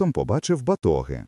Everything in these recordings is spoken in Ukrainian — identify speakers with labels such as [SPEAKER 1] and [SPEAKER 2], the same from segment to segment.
[SPEAKER 1] раптом побачив батоги.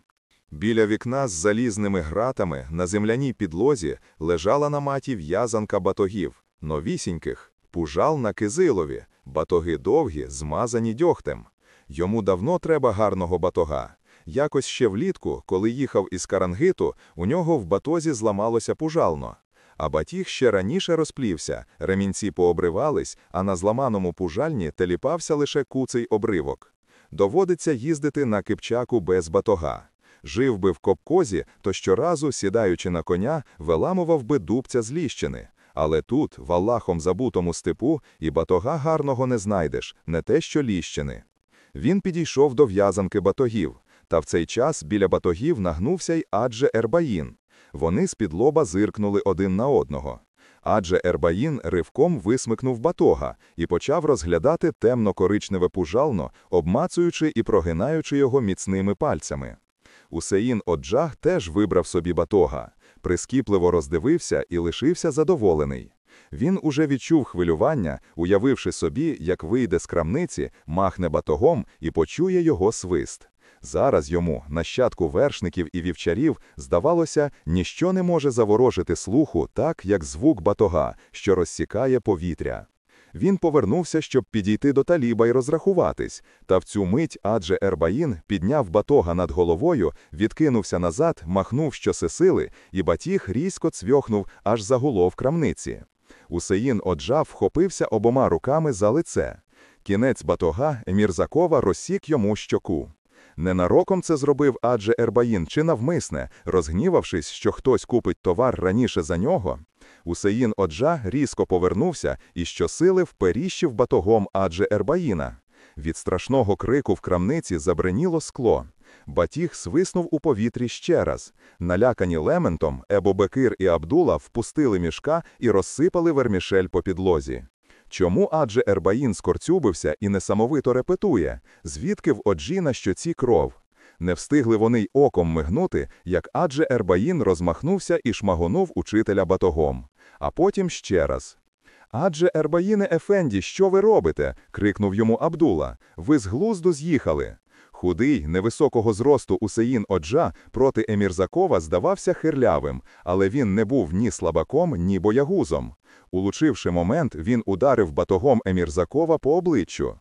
[SPEAKER 1] Біля вікна з залізними гратами на земляній підлозі лежала на маті в'язанка батогів, новісіньких, пужал на кизилові, батоги довгі, змазані дьогтем. Йому давно треба гарного батога. Якось ще влітку, коли їхав із Карангиту, у нього в батозі зламалося пужално. А батіг ще раніше розплівся, ремінці пообривались, а на зламаному пужальні теліпався лише куций обривок. Доводиться їздити на кипчаку без батога. Жив би в копкозі, то щоразу, сідаючи на коня, виламував би дубця з ліщини. Але тут, в Аллахом забутому степу, і батога гарного не знайдеш, не те що ліщини. Він підійшов до в'язанки батогів, та в цей час біля батогів нагнувся й адже Ербаїн. Вони з-під лоба зиркнули один на одного. Адже Ербаїн ривком висмикнув батога і почав розглядати темно-коричневе пужално, обмацуючи і прогинаючи його міцними пальцями. Усеїн Оджах теж вибрав собі батога, прискіпливо роздивився і лишився задоволений. Він уже відчув хвилювання, уявивши собі, як вийде з крамниці, махне батогом і почує його свист. Зараз йому, нащадку вершників і вівчарів, здавалося, ніщо не може заворожити слуху так, як звук батога, що розсікає повітря. Він повернувся, щоб підійти до таліба і розрахуватись, та в цю мить адже Ербаїн підняв батога над головою, відкинувся назад, махнув щосили, і батіг різко цвьохнув, аж загуло в крамниці. Усеїн оджав вхопився обома руками за лице. Кінець батога Емірзакова розсік йому щоку. Ненароком це зробив адже Ербаїн чи навмисне, розгнівавшись, що хтось купить товар раніше за нього. Усеїн Оджа різко повернувся і щосили вперіщив батогом адже Ербаїна. Від страшного крику в крамниці забриніло скло. Батіг свиснув у повітрі ще раз. Налякані лементом, Ебо Бекир і Абдула впустили мішка і розсипали вермішель по підлозі. Чому адже Ербаїн скорцюбився і несамовито репетує, звідки в оджі на щоці кров? Не встигли вони й оком мигнути, як адже Ербаїн розмахнувся і шмагонув учителя батогом. А потім ще раз. Адже Ербаїне Ефенді, що ви робите? крикнув йому Абдула. Ви з глузду з'їхали. Худий, невисокого зросту Усеїн Оджа проти Емірзакова здавався хирлявим, але він не був ні слабаком, ні боягузом. Улучивши момент, він ударив батогом Емірзакова по обличчю.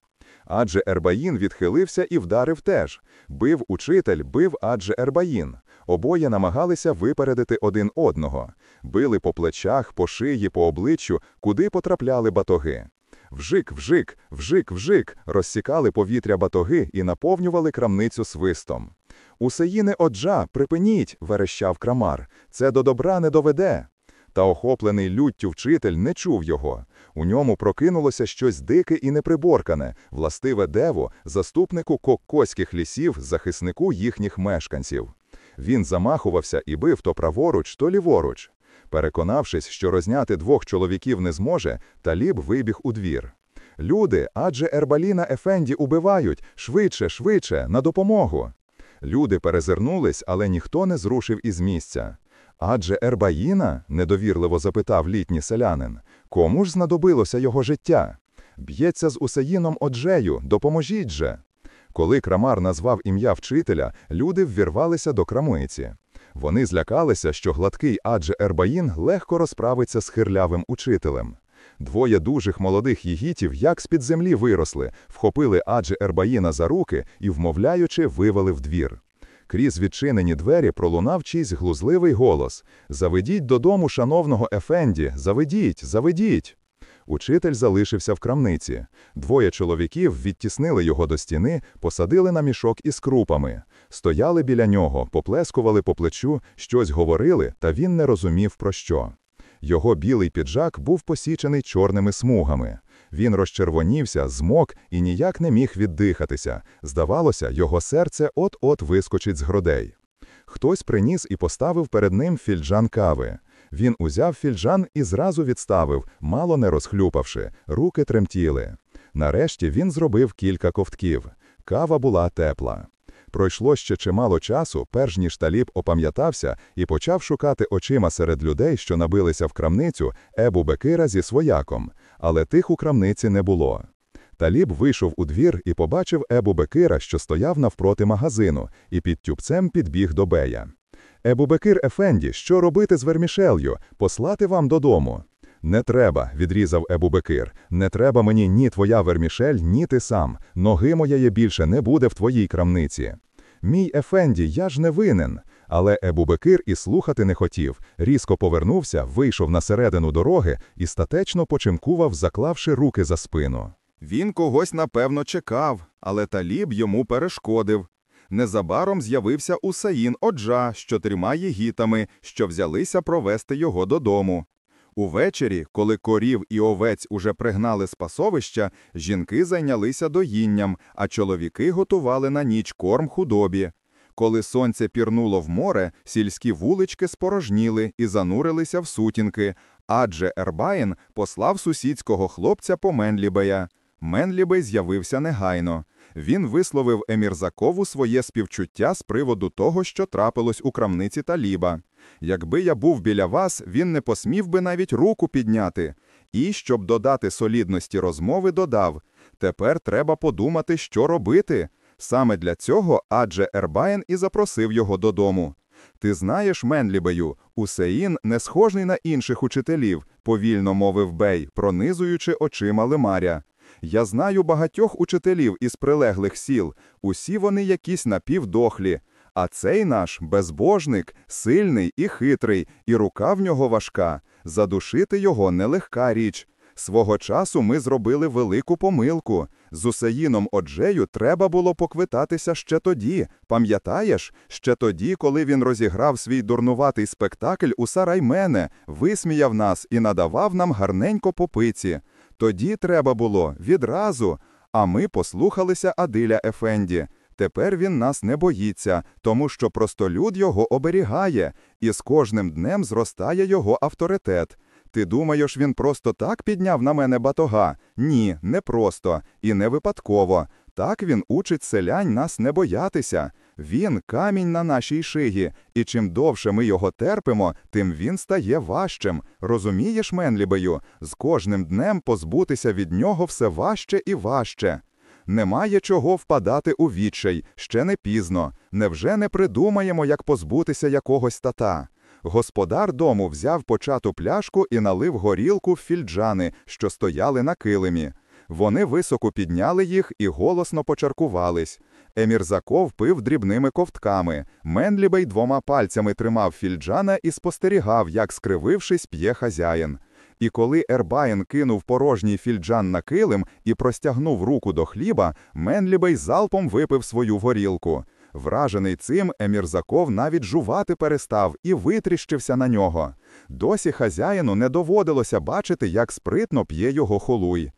[SPEAKER 1] Адже Ербаїн відхилився і вдарив теж. Бив учитель, бив адже Ербаїн. Обоє намагалися випередити один одного, били по плечах, по шиї, по обличчю, куди потрапляли батоги. Вжик, вжик, вжик, вжик, розсікали повітря батоги і наповнювали крамницю свистом. Усеїне оджа, припиніть, верещав крамар. Це до добра не доведе. Та охоплений люттю вчитель не чув його. У ньому прокинулося щось дике і неприборкане, властиве дево, заступнику кокоських лісів, захиснику їхніх мешканців. Він замахувався і бив то праворуч, то ліворуч. Переконавшись, що розняти двох чоловіків не зможе, таліб вибіг у двір. Люди, адже Ербаліна Ефенді убивають швидше, швидше, на допомогу. Люди перезирнулись, але ніхто не зрушив із місця. Адже Ербаїна? недовірливо запитав літній селянин. Кому ж знадобилося його життя? Б'ється з Усеїном Оджею, допоможіть же. Коли крамар назвав ім'я вчителя, люди ввірвалися до крамиці. Вони злякалися, що гладкий адже Ербаїн легко розправиться з хирлявим учителем. Двоє дужих молодих єгітів, як з-під землі виросли, вхопили адже Ербаїна за руки і, вмовляючи, вивели в двір. Крізь відчинені двері пролунав чийсь глузливий голос Заведіть додому, шановного Ефенді, заведіть, заведіть. Учитель залишився в крамниці. Двоє чоловіків відтіснили його до стіни, посадили на мішок із крупами, стояли біля нього, поплескували по плечу, щось говорили, та він не розумів про що. Його білий піджак був посічений чорними смугами. Він розчервонівся, змок і ніяк не міг віддихатися. Здавалося, його серце от-от вискочить з грудей. Хтось приніс і поставив перед ним фільджан кави. Він узяв фільджан і зразу відставив, мало не розхлюпавши, руки тремтіли. Нарешті він зробив кілька ковтків. Кава була тепла. Пройшло ще чимало часу, перш ніж таліб опам'ятався і почав шукати очима серед людей, що набилися в крамницю, Ебу Бекира зі свояком, але тих у крамниці не було. Таліб вийшов у двір і побачив Ебу Бекира, що стояв навпроти магазину, і під тюбцем підбіг до Бея. Ебу Бекир Ефенді, що робити з вермішелью? Послати вам додому. Не треба, відрізав Ебу Бекир. Не треба мені ні твоя вермішель, ні ти сам. Ноги моєї більше не буде в твоїй крамниці. Мій Ефенді, я ж не винен. Але Ебубекир і слухати не хотів, різко повернувся, вийшов на середину дороги і статечно почимкував, заклавши руки за спину.
[SPEAKER 2] Він когось напевно чекав, але таліб йому перешкодив. Незабаром з'явився Усаїн Оджа з чотирма єгітами, що взялися провести його додому. Увечері, коли корів і овець уже пригнали з пасовища, жінки зайнялися доїнням, а чоловіки готували на ніч корм худобі. Коли сонце пірнуло в море, сільські вулички спорожніли і занурилися в сутінки, адже Ербаїн послав сусідського хлопця по Менлібея. Менлібей з'явився негайно. Він висловив Емірзакову своє співчуття з приводу того, що трапилось у крамниці Таліба. Якби я був біля вас, він не посмів би навіть руку підняти. І, щоб додати солідності розмови, додав тепер треба подумати, що робити. Саме для цього адже Ербаєн і запросив його додому. Ти знаєш, Менлібею, Усеїн не схожий на інших учителів, повільно мовив Бей, пронизуючи очима лимаря. Я знаю багатьох учителів із прилеглих сіл, усі вони якісь напівдохлі. А цей наш безбожник, сильний і хитрий, і рука в нього важка. Задушити його нелегка річ. Свого часу ми зробили велику помилку. З Усеїном Оджею треба було поквитатися ще тоді. Пам'ятаєш, ще тоді, коли він розіграв свій дурнуватий спектакль у Сараймене, висміяв нас і надавав нам гарненько попиці. Тоді треба було відразу. А ми послухалися Адиля Ефенді. Тепер він нас не боїться, тому що простолюд його оберігає, і з кожним днем зростає його авторитет. Ти думаєш, він просто так підняв на мене батога? Ні, не просто і не випадково. Так він учить селянь нас не боятися. Він камінь на нашій шиї, і чим довше ми його терпимо, тим він стає важчим. Розумієш, Менлібею, з кожним днем позбутися від нього все важче і важче. Немає чого впадати у відчай, ще не пізно. Невже не придумаємо, як позбутися якогось тата? Господар дому взяв почату пляшку і налив горілку в фільджани, що стояли на килимі. Вони високо підняли їх і голосно почаркувались. Емірзаков пив дрібними ковтками. Менлібей двома пальцями тримав фільджана і спостерігав, як, скривившись, п'є хазяїн. І коли Ербаєн кинув порожній фільджан на килим і простягнув руку до хліба, Менлібей залпом випив свою горілку. Вражений цим, Емірзаков навіть жувати перестав і витріщився на нього. Досі хазяїну не доводилося бачити, як спритно п'є його холуй.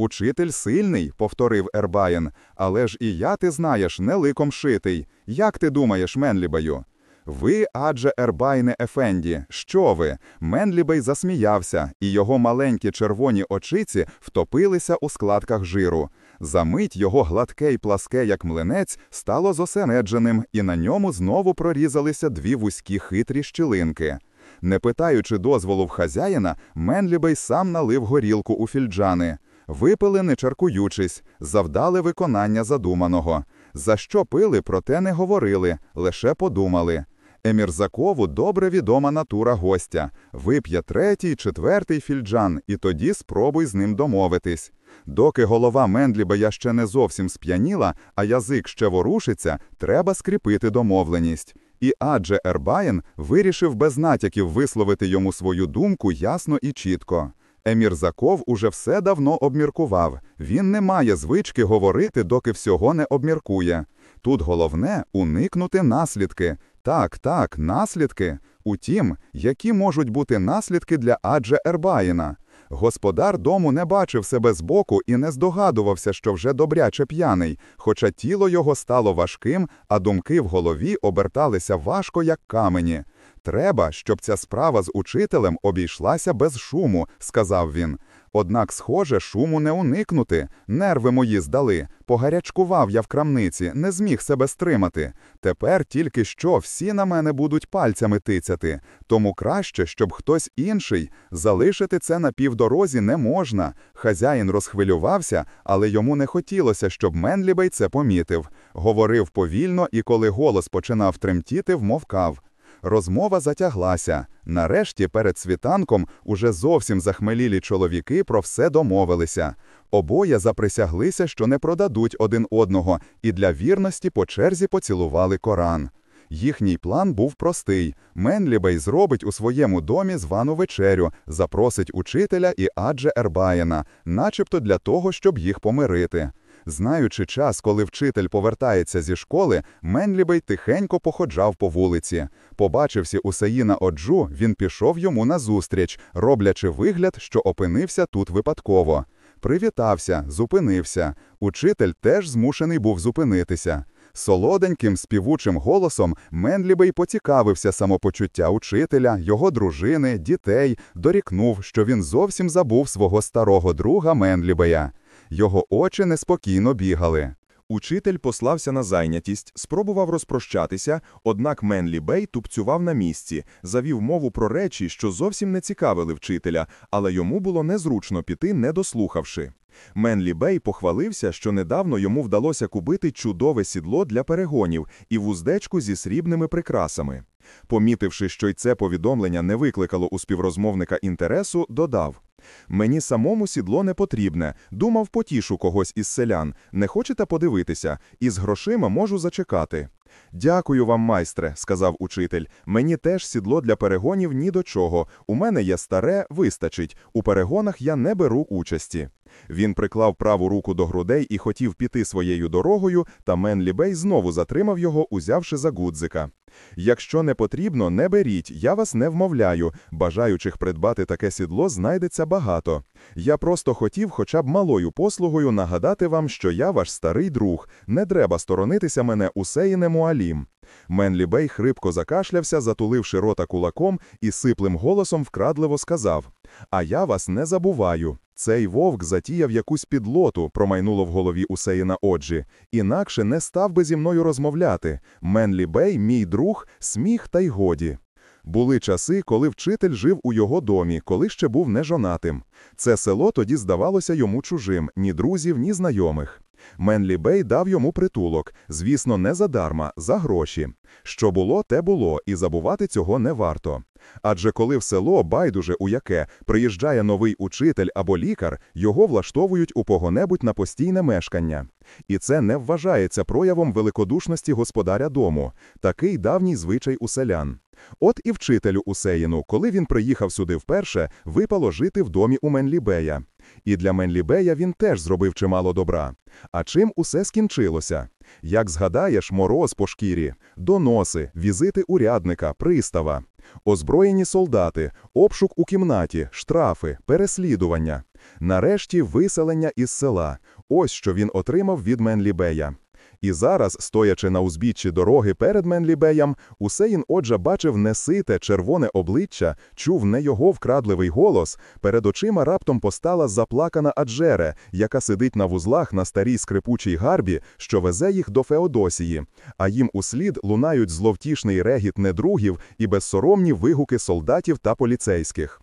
[SPEAKER 2] Учитель сильний, повторив Ербаєн, але ж і я, ти знаєш, не ликом шитий. Як ти думаєш, Менлібею? Ви, адже Ербайне Ефенді, що ви? Менлібей засміявся, і його маленькі червоні очиці втопилися у складках жиру. Замить його гладке й пласке, як млинець, стало зосередженим, і на ньому знову прорізалися дві вузькі хитрі щілинки. Не питаючи дозволу в хазяїна, Менлібей сам налив горілку у фільджани. Випили, не чаркуючись, завдали виконання задуманого. За що пили, про те не говорили, лише подумали. Емірзакову добре відома натура гостя. Вип'є третій, четвертий фільджан, і тоді спробуй з ним домовитись. Доки голова Мендлібея ще не зовсім сп'яніла, а язик ще ворушиться, треба скріпити домовленість. І адже Ербаєн вирішив без натяків висловити йому свою думку ясно і чітко. Емірзаков уже все давно обміркував. Він не має звички говорити, доки всього не обміркує. Тут головне уникнути наслідки. Так, так, наслідки. Утім, які можуть бути наслідки для адже Ербаїна. Господар дому не бачив себе збоку і не здогадувався, що вже добряче п'яний, хоча тіло його стало важким, а думки в голові оберталися важко, як камені. Треба, щоб ця справа з учителем обійшлася без шуму, сказав він. Однак, схоже, шуму не уникнути. Нерви мої здали. Погарячкував я в крамниці, не зміг себе стримати. Тепер тільки що всі на мене будуть пальцями тицяти. Тому краще, щоб хтось інший. Залишити це на півдорозі не можна. Хазяїн розхвилювався, але йому не хотілося, щоб Менлібей це помітив. Говорив повільно і коли голос починав тремтіти, вмовкав. Розмова затяглася. Нарешті, перед світанком, уже зовсім захмелілі чоловіки про все домовилися. Обоє заприсяглися, що не продадуть один одного, і для вірності по черзі поцілували Коран. Їхній план був простий: Менлібей зробить у своєму домі звану вечерю, запросить учителя і адже Ербаєна, начебто для того, щоб їх помирити. Знаючи час, коли вчитель повертається зі школи, Менлібей тихенько походжав по вулиці. Побачився Усаїна Оджу, він пішов йому назустріч, роблячи вигляд, що опинився тут випадково. Привітався, зупинився. Учитель теж змушений був зупинитися. Солоденьким співучим голосом Менлібей поцікавився самопочуття учителя, його дружини, дітей, дорікнув, що він зовсім забув свого старого друга Менлібея. Його очі неспокійно бігали.
[SPEAKER 1] Учитель послався на зайнятість, спробував розпрощатися, однак Менлі Бей тупцював на місці, завів мову про речі, що зовсім не цікавили вчителя, але йому було незручно піти, не дослухавши. Менлі Бей похвалився, що недавно йому вдалося купити чудове сідло для перегонів і вуздечку зі срібними прикрасами. Помітивши, що й це повідомлення не викликало у співрозмовника інтересу, додав Мені самому сідло не потрібне. Думав, потішу когось із селян. Не хочете подивитися? Із грошима можу зачекати. Дякую вам, майстре, сказав учитель. Мені теж сідло для перегонів ні до чого. У мене є старе, вистачить. У перегонах я не беру участі. Він приклав праву руку до грудей і хотів піти своєю дорогою, та Менлі Бей знову затримав його, узявши за гудзика. Якщо не потрібно, не беріть, я вас не вмовляю. Бажаючих придбати таке сідло знайдеться багато. Я просто хотів хоча б малою послугою нагадати вам, що я ваш старий друг, не треба сторонитися мене усеїне Муалім. Менлі Бей хрипко закашлявся, затуливши рота кулаком, і сиплим голосом вкрадливо сказав: А я вас не забуваю. Цей вовк затіяв якусь підлоту, промайнуло в голові Усеїна Оджі. Інакше не став би зі мною розмовляти. Менлі Бей, мій друг, сміх та й годі. Були часи, коли вчитель жив у його домі, коли ще був нежонатим. Це село тоді здавалося йому чужим, ні друзів, ні знайомих. Менлі Бей дав йому притулок, звісно, не задарма, за гроші. Що було, те було, і забувати цього не варто. Адже коли в село, байдуже у яке, приїжджає новий учитель або лікар, його влаштовують у кого-небудь на постійне мешкання. І це не вважається проявом великодушності господаря дому, такий давній звичай у селян. От і вчителю Усеїну, коли він приїхав сюди вперше, випало жити в домі у Менлібея. І для Менлібея він теж зробив чимало добра. А чим усе скінчилося? Як згадаєш, мороз по шкірі, доноси, візити урядника, пристава, озброєні солдати, обшук у кімнаті, штрафи, переслідування. Нарешті виселення із села. Ось що він отримав від Менлібея. І зараз, стоячи на узбіччі дороги перед Менлібеєм, Усеїн Оджа бачив несите червоне обличчя, чув не його вкрадливий голос. Перед очима раптом постала заплакана Аджере, яка сидить на вузлах на старій скрипучій гарбі, що везе їх до Феодосії, а їм услід лунають зловтішний регіт недругів і безсоромні вигуки солдатів та поліцейських.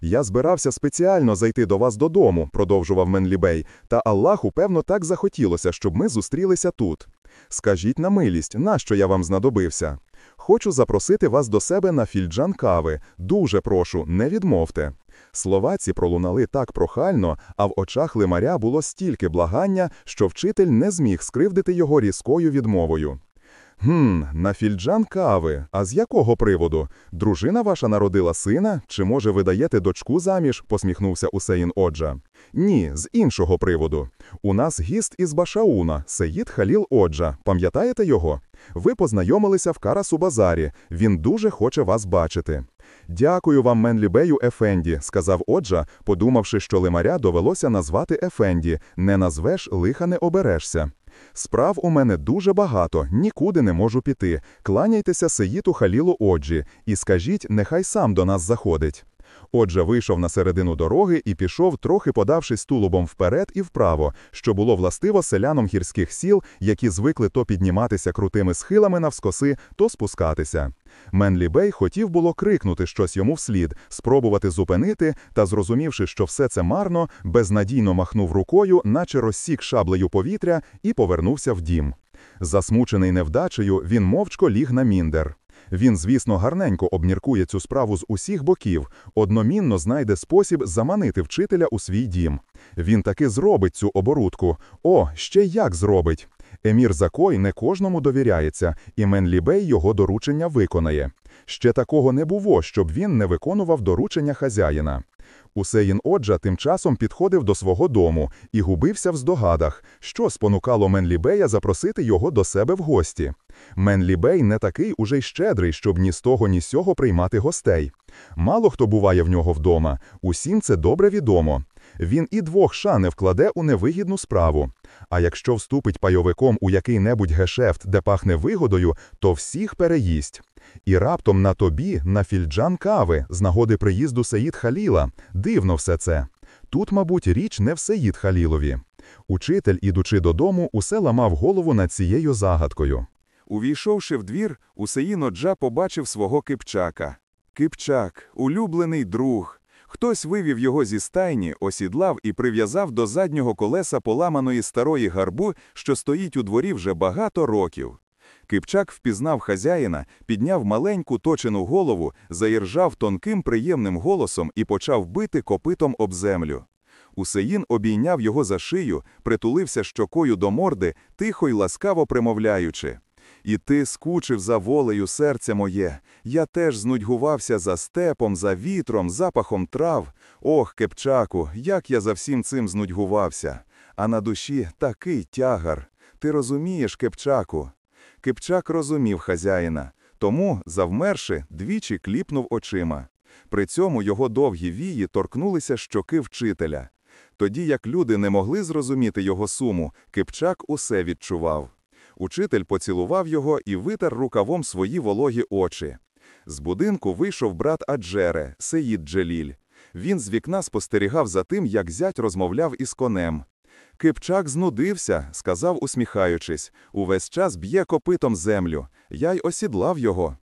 [SPEAKER 1] Я збирався спеціально зайти до вас додому, продовжував Менлібей, та Аллаху, певно, так захотілося, щоб ми зустрілися тут. Скажіть на милість, нащо я вам знадобився? Хочу запросити вас до себе на фільджан кави. Дуже прошу, не відмовте. Слова ці пролунали так прохально, а в очах лимаря було стільки благання, що вчитель не зміг скривдити його різкою відмовою. Гм, на фільджан кави. А з якого приводу? Дружина ваша народила сина? Чи, може, ви даєте дочку заміж? посміхнувся Усеїн Оджа. Ні, з іншого приводу. У нас гіст із Башауна, Сеїд Халіл Оджа. Пам'ятаєте його? Ви познайомилися в Карасу Базарі. Він дуже хоче вас бачити. Дякую вам, Менлібею Ефенді, сказав Оджа, подумавши, що лимаря довелося назвати Ефенді. Не назвеш, лиха не оберешся. Справ у мене дуже багато, нікуди не можу піти. Кланяйтеся Сеїту Халілу Оджі і скажіть, нехай сам до нас заходить.
[SPEAKER 2] Отже, вийшов на середину дороги і пішов, трохи подавшись тулубом вперед і вправо, що було властиво селянам гірських сіл, які звикли то підніматися крутими схилами навскоси, то спускатися. Менлі Бей хотів було крикнути щось йому вслід, спробувати зупинити, та, зрозумівши, що все це марно, безнадійно махнув рукою, наче розсік шаблею повітря, і повернувся в дім. Засмучений невдачею, він мовчко ліг на міндер. Він, звісно, гарненько обміркує цю справу з усіх боків, одномінно знайде спосіб заманити вчителя у свій дім. Він таки зробить цю оборудку. О, ще як зробить! Емір Закой не кожному довіряється, і Менлібей його доручення виконає. Ще такого не було, щоб він не виконував доручення хазяїна. Усеїн Оджа тим часом підходив до свого дому і губився в здогадах, що спонукало Менлібея запросити його до себе в гості. Менлібей не такий уже й щедрий, щоб ні з того, ні з сього приймати гостей. Мало хто буває в нього вдома, усім це добре відомо. Він і двох ша не вкладе у невигідну справу. А якщо вступить пайовиком у який-небудь гешефт, де пахне вигодою, то всіх переїсть. І раптом на тобі, на фільджан кави, з нагоди приїзду Сеїд Халіла. Дивно все це. Тут, мабуть, річ не в Сеїд Халілові. Учитель, ідучи додому, усе ламав голову над цією загадкою.
[SPEAKER 1] Увійшовши в двір, Усеїн Оджа побачив свого кипчака. Кипчак, улюблений друг. Хтось вивів його зі стайні, осідлав і прив'язав до заднього колеса поламаної старої гарбу, що стоїть у дворі вже багато років. Кипчак впізнав хазяїна, підняв маленьку точену голову, заіржав тонким приємним голосом і почав бити копитом об землю. Усеїн обійняв його за шию, притулився щокою до морди, тихо й ласкаво примовляючи. І ти скучив за волею серце моє. Я теж знудьгувався за степом, за вітром, запахом трав. Ох, кепчаку, як я за всім цим знудьгувався. А на душі такий тягар. Ти розумієш, кепчаку? Кипчак розумів хазяїна, тому, завмерши, двічі кліпнув очима. При цьому його довгі вії торкнулися щоки вчителя. Тоді як люди не могли зрозуміти його суму, Кипчак усе відчував. Учитель поцілував його і витер рукавом свої вологі очі. З будинку вийшов брат Аджере, Сеїд Джеліль. Він з вікна спостерігав за тим, як зять розмовляв із конем. Кипчак знудився, сказав, усміхаючись, увесь час б'є копитом землю. Я й осідлав його.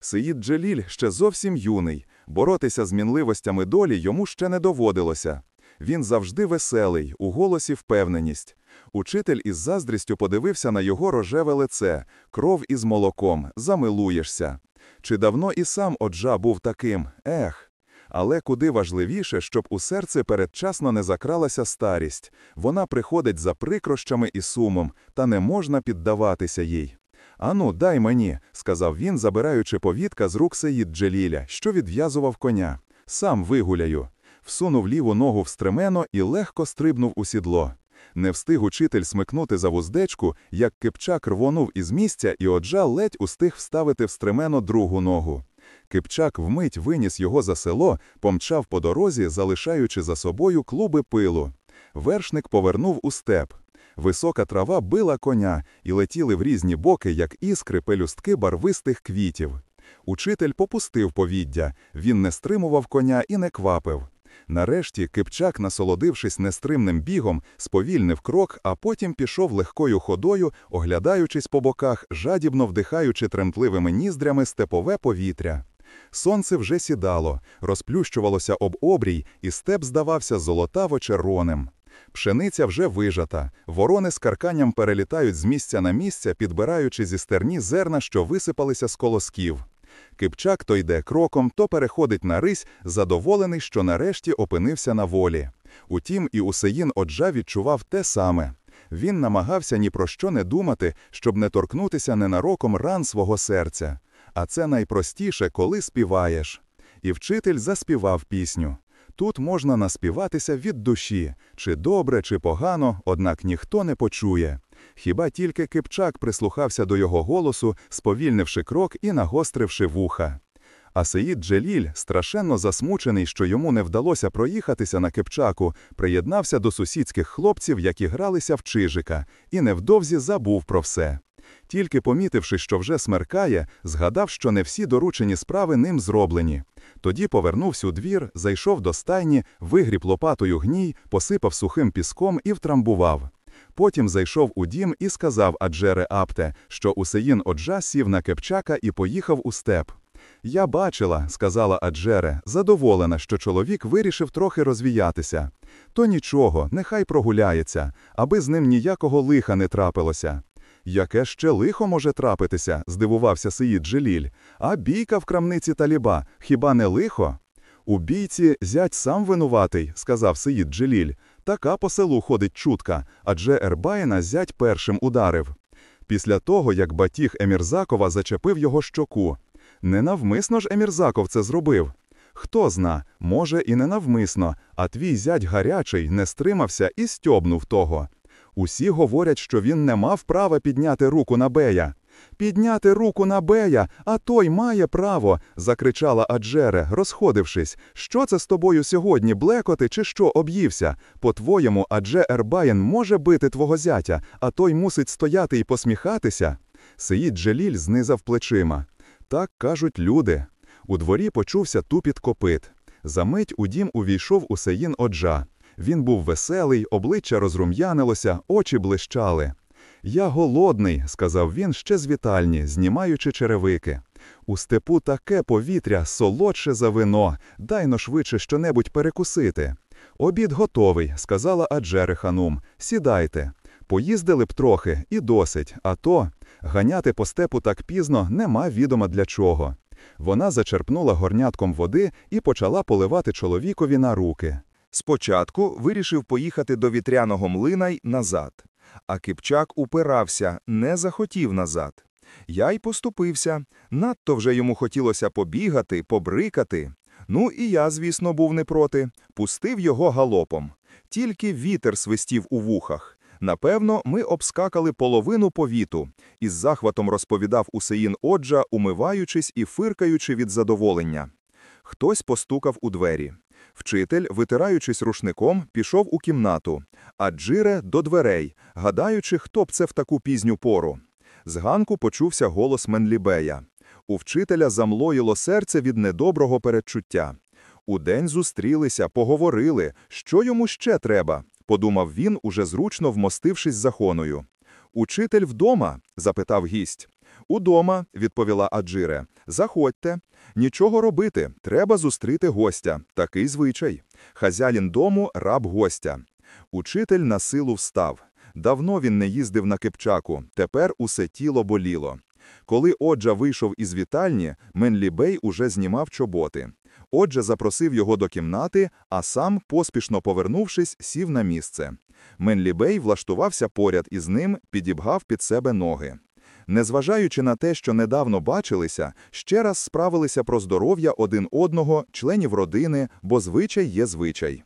[SPEAKER 1] Сеїд Джеліль ще зовсім юний, боротися з мінливостями долі йому ще не доводилося. Він завжди веселий, у голосі впевненість. Учитель із заздрістю подивився на його рожеве лице, кров із молоком, замилуєшся. Чи давно і сам Оджа був таким? Ех. Але куди важливіше, щоб у серце передчасно не закралася старість. Вона приходить за прикрощами і сумом, та не можна піддаватися їй. Ану, дай мені, сказав він, забираючи повідка з рук Сеїд Джеліля, що відв'язував коня. Сам вигуляю. Всунув ліву ногу в стремено і легко стрибнув у сідло. Не встиг учитель смикнути за вуздечку, як кипчак рвонув із місця, і оджа ледь устиг вставити в стремено другу ногу. Кипчак вмить виніс його за село, помчав по дорозі, залишаючи за собою клуби пилу. Вершник повернув у степ. Висока трава била коня і летіли в різні боки, як іскри пелюстки барвистих квітів. Учитель попустив повіддя, він не стримував коня і не квапив. Нарешті Кипчак, насолодившись нестримним бігом, сповільнив крок, а потім пішов легкою ходою, оглядаючись по боках, жадібно вдихаючи тремтливими ніздрями степове повітря. Сонце вже сідало, розплющувалося об обрій, і степ здавався золотаво-червоним. Пшениця вже вижата, ворони з карканням перелітають з місця на місце, підбираючи зі стерні зерна, що висипалися з колосків. Кипчак то йде кроком, то переходить на рись, задоволений, що нарешті опинився на волі. Утім, і Усеїн Оджа відчував те саме. Він намагався ні про що не думати, щоб не торкнутися ненароком ран свого серця. А це найпростіше, коли співаєш. І вчитель заспівав пісню. Тут можна наспіватися від душі, чи добре, чи погано, однак ніхто не почує. Хіба тільки Кипчак прислухався до його голосу, сповільнивши крок і нагостривши вуха. А Сеїд Джеліль, страшенно засмучений, що йому не вдалося проїхатися на Кипчаку, приєднався до сусідських хлопців, які гралися в Чижика, і невдовзі забув про все. Тільки помітивши, що вже смеркає, згадав, що не всі доручені справи ним зроблені.
[SPEAKER 2] Тоді повернувся у двір, зайшов до стайні, вигріб лопатою гній, посипав сухим піском і втрамбував. Потім зайшов у дім і сказав Аджере Апте, що Усеїн Оджа сів на кепчака і поїхав у степ. Я бачила, сказала Аджере, задоволена, що чоловік вирішив трохи розвіятися. То нічого, нехай прогуляється, аби з ним ніякого лиха не трапилося. Яке ще лихо може трапитися, здивувався Сеїд Джеліль. А бійка в крамниці таліба, хіба не лихо? У бійці зять сам винуватий, сказав Сеїд Джеліль. Така по селу ходить чутка, адже Ербаїна зять першим ударив. Після того, як батіг Емірзакова зачепив його щоку. Ненавмисно ж Емірзаков це зробив. Хто зна, може і ненавмисно, а твій зять гарячий не стримався і стьобнув того. Усі говорять, що він не мав права підняти руку на Бея. Підняти руку на Бея, а той має право, закричала Аджере, розходившись. Що це з тобою сьогодні, блекоти, чи що об'ївся? По-твоєму, адже Ербаєн може бити твого зятя, а той мусить стояти і посміхатися. Сеїд Джеліль знизав плечима. Так кажуть люди. У дворі почувся тупіт копит. Замить у дім увійшов Усеїн Оджа. Він був веселий, обличчя розрум'янилося, очі блищали. Я голодний, сказав він ще з вітальні, знімаючи черевики. У степу таке повітря солодше за вино, дайно швидше щонебудь перекусити. Обід готовий, сказала Аджери Ханум. Сідайте. Поїздили б трохи, і досить, а то ганяти по степу так пізно нема відома для чого. Вона зачерпнула горнятком води і почала поливати чоловікові на руки.
[SPEAKER 1] Спочатку вирішив поїхати до вітряного млина й назад. А Кипчак упирався, не захотів назад. Я й поступився. Надто вже йому хотілося побігати, побрикати. Ну і я, звісно, був не проти. Пустив його галопом. Тільки вітер свистів у вухах. Напевно, ми обскакали половину повіту, із захватом розповідав Усеїн Оджа, умиваючись і фиркаючи від задоволення. Хтось постукав у двері. Вчитель, витираючись рушником, пішов у кімнату, а Джире – до дверей, гадаючи, хто б це в таку пізню пору. З ганку почувся голос Менлібея. У вчителя замлоїло серце від недоброго передчуття. Удень зустрілися, поговорили, що йому ще треба, подумав він, уже зручно вмостившись за хоною. Учитель вдома? запитав гість. Удома, відповіла Аджире. Заходьте. Нічого робити, треба зустріти гостя. Такий звичай. Хазяїн дому раб гостя. Учитель на силу встав. Давно він не їздив на кипчаку, тепер усе тіло боліло. Коли Оджа вийшов із вітальні, Менлібей уже знімав чоботи. Отже, запросив його до кімнати, а сам, поспішно повернувшись, сів на місце. Менлібей влаштувався поряд із ним, підібгав під себе ноги. Незважаючи на те, що недавно бачилися, ще раз справилися про здоров'я один одного, членів родини, бо звичай є звичай.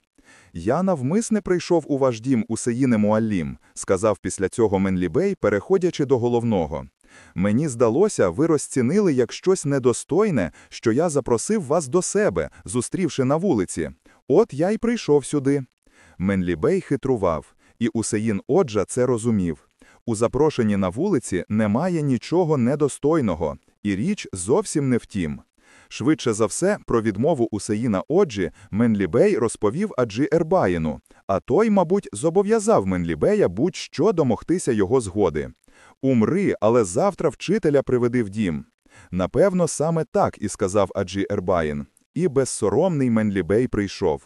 [SPEAKER 1] Я навмисне прийшов у ваш дім у Сеїне Муаллім, сказав після цього Менлібей, переходячи до головного. Мені здалося, ви розцінили як щось недостойне, що я запросив вас до себе, зустрівши на вулиці. От я й прийшов сюди. Менлібей хитрував, і Усеїн Оджа це розумів. У запрошенні на вулиці немає нічого недостойного, і річ зовсім не в тім. Швидше за все, про відмову Усеїна Оджі Менлібей розповів Аджі Ербаїну, а той, мабуть, зобов'язав Менлібея будь-що домогтися його згоди. Умри, але завтра вчителя приведи в дім. Напевно, саме так і сказав Аджі Ербаїн. І безсоромний Менлібей прийшов.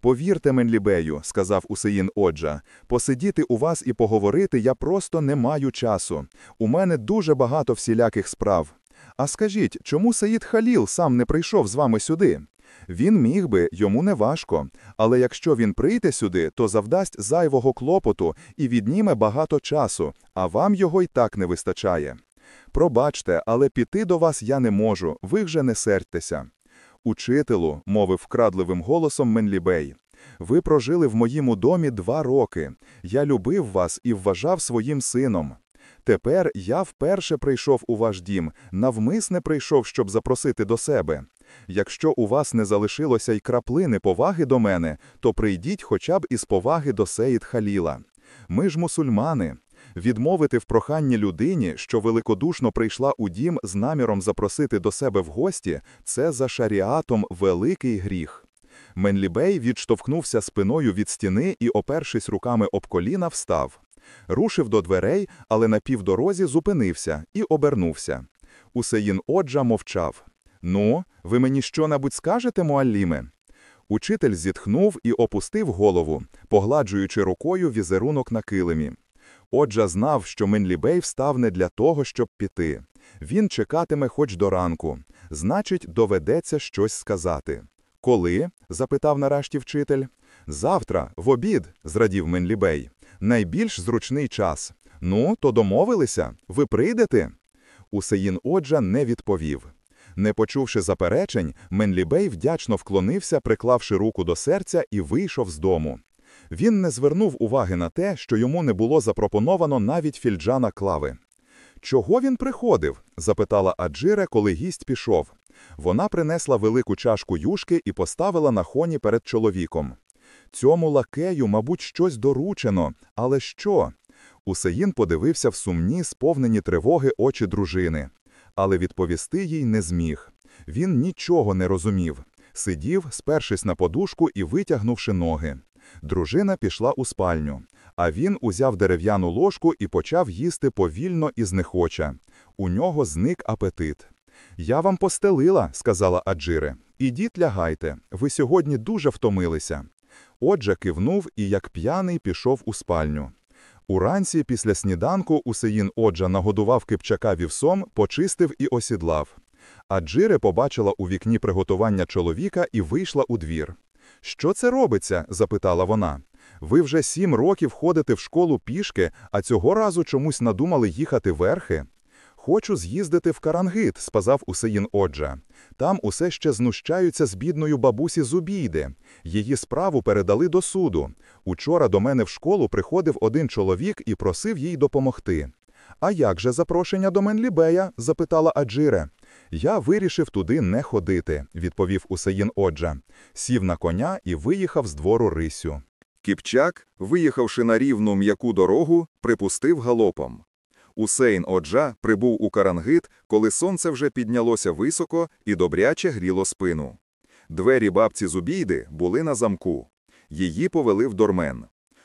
[SPEAKER 1] Повірте, Менлібею, сказав Усеїн Оджа, посидіти у вас і поговорити я просто не маю часу. У мене дуже багато всіляких справ. А скажіть, чому Саїд Халіл сам не прийшов з вами сюди? Він міг би, йому не важко, але якщо він прийде сюди, то завдасть зайвого клопоту і відніме багато часу, а вам його й так не вистачає. Пробачте, але піти до вас я не можу, ви вже не сердьтеся. Учителю, мовив вкрадливим голосом Менлібей, ви прожили в моєму домі два роки. Я любив вас і вважав своїм сином. Тепер я вперше прийшов у ваш дім, навмисне прийшов, щоб запросити до себе. Якщо у вас не залишилося й краплини поваги до мене, то прийдіть хоча б із поваги до Сеїд Халіла. Ми ж мусульмани.
[SPEAKER 2] Відмовити в проханні людині, що великодушно прийшла у дім з наміром запросити до себе в гості, це за шаріатом великий гріх. Менлібей відштовхнувся спиною від стіни і, опершись руками об коліна, встав. Рушив до дверей, але на півдорозі зупинився і обернувся. Усеїн Оджа мовчав. Ну, ви мені що-небудь скажете, Муалліме? Учитель зітхнув і опустив голову, погладжуючи рукою візерунок на килимі. Оджа знав, що Менлібей встав не для того, щоб піти. Він чекатиме хоч до ранку. Значить, доведеться щось сказати. Коли? запитав нарешті вчитель. Завтра, в обід, зрадів Менлібей. Найбільш зручний час. Ну, то домовилися? Ви прийдете? Усеїн Оджа не відповів. Не почувши заперечень, Менлібей вдячно вклонився, приклавши руку до серця, і вийшов з дому. Він не звернув уваги на те, що йому не було запропоновано навіть фільджана клави. Чого він приходив? запитала Аджире, коли гість пішов. Вона принесла велику чашку юшки і поставила на хоні перед чоловіком. Цьому лакею, мабуть, щось доручено, але що? Усеїн подивився в сумні, сповнені тривоги очі дружини, але відповісти їй не зміг. Він нічого не розумів. Сидів, спершись на подушку і витягнувши ноги. Дружина пішла у спальню, а він узяв дерев'яну ложку і почав їсти повільно і знехоча. У нього зник апетит. Я вам постелила, сказала Аджире. Ідіть лягайте. Ви сьогодні дуже втомилися. Отже, кивнув і, як п'яний, пішов у спальню. Уранці, після сніданку, Усеїн Оджа нагодував кипчака вівсом, почистив і осідлав. Аджире побачила у вікні приготування чоловіка і вийшла у двір. Що це робиться? запитала вона. Ви вже сім років ходите в школу пішки, а цього разу чомусь надумали їхати верхи. Хочу з'їздити в Карангит, сказав Усеїн Оджа. Там усе ще знущаються з бідною бабусі Зубійди. Її справу передали до суду. Учора до мене в школу приходив один чоловік і просив їй допомогти. А як же запрошення до Менлібея? запитала Аджире. Я вирішив туди не ходити, відповів Усеїн Оджа. Сів на коня і виїхав з двору рисю.
[SPEAKER 1] Кіпчак, виїхавши на рівну м'яку дорогу, припустив галопом. Усейн Оджа прибув у Карангит, коли сонце вже піднялося високо і добряче гріло спину. Двері бабці Зубійди були на замку. Її повели в дормен.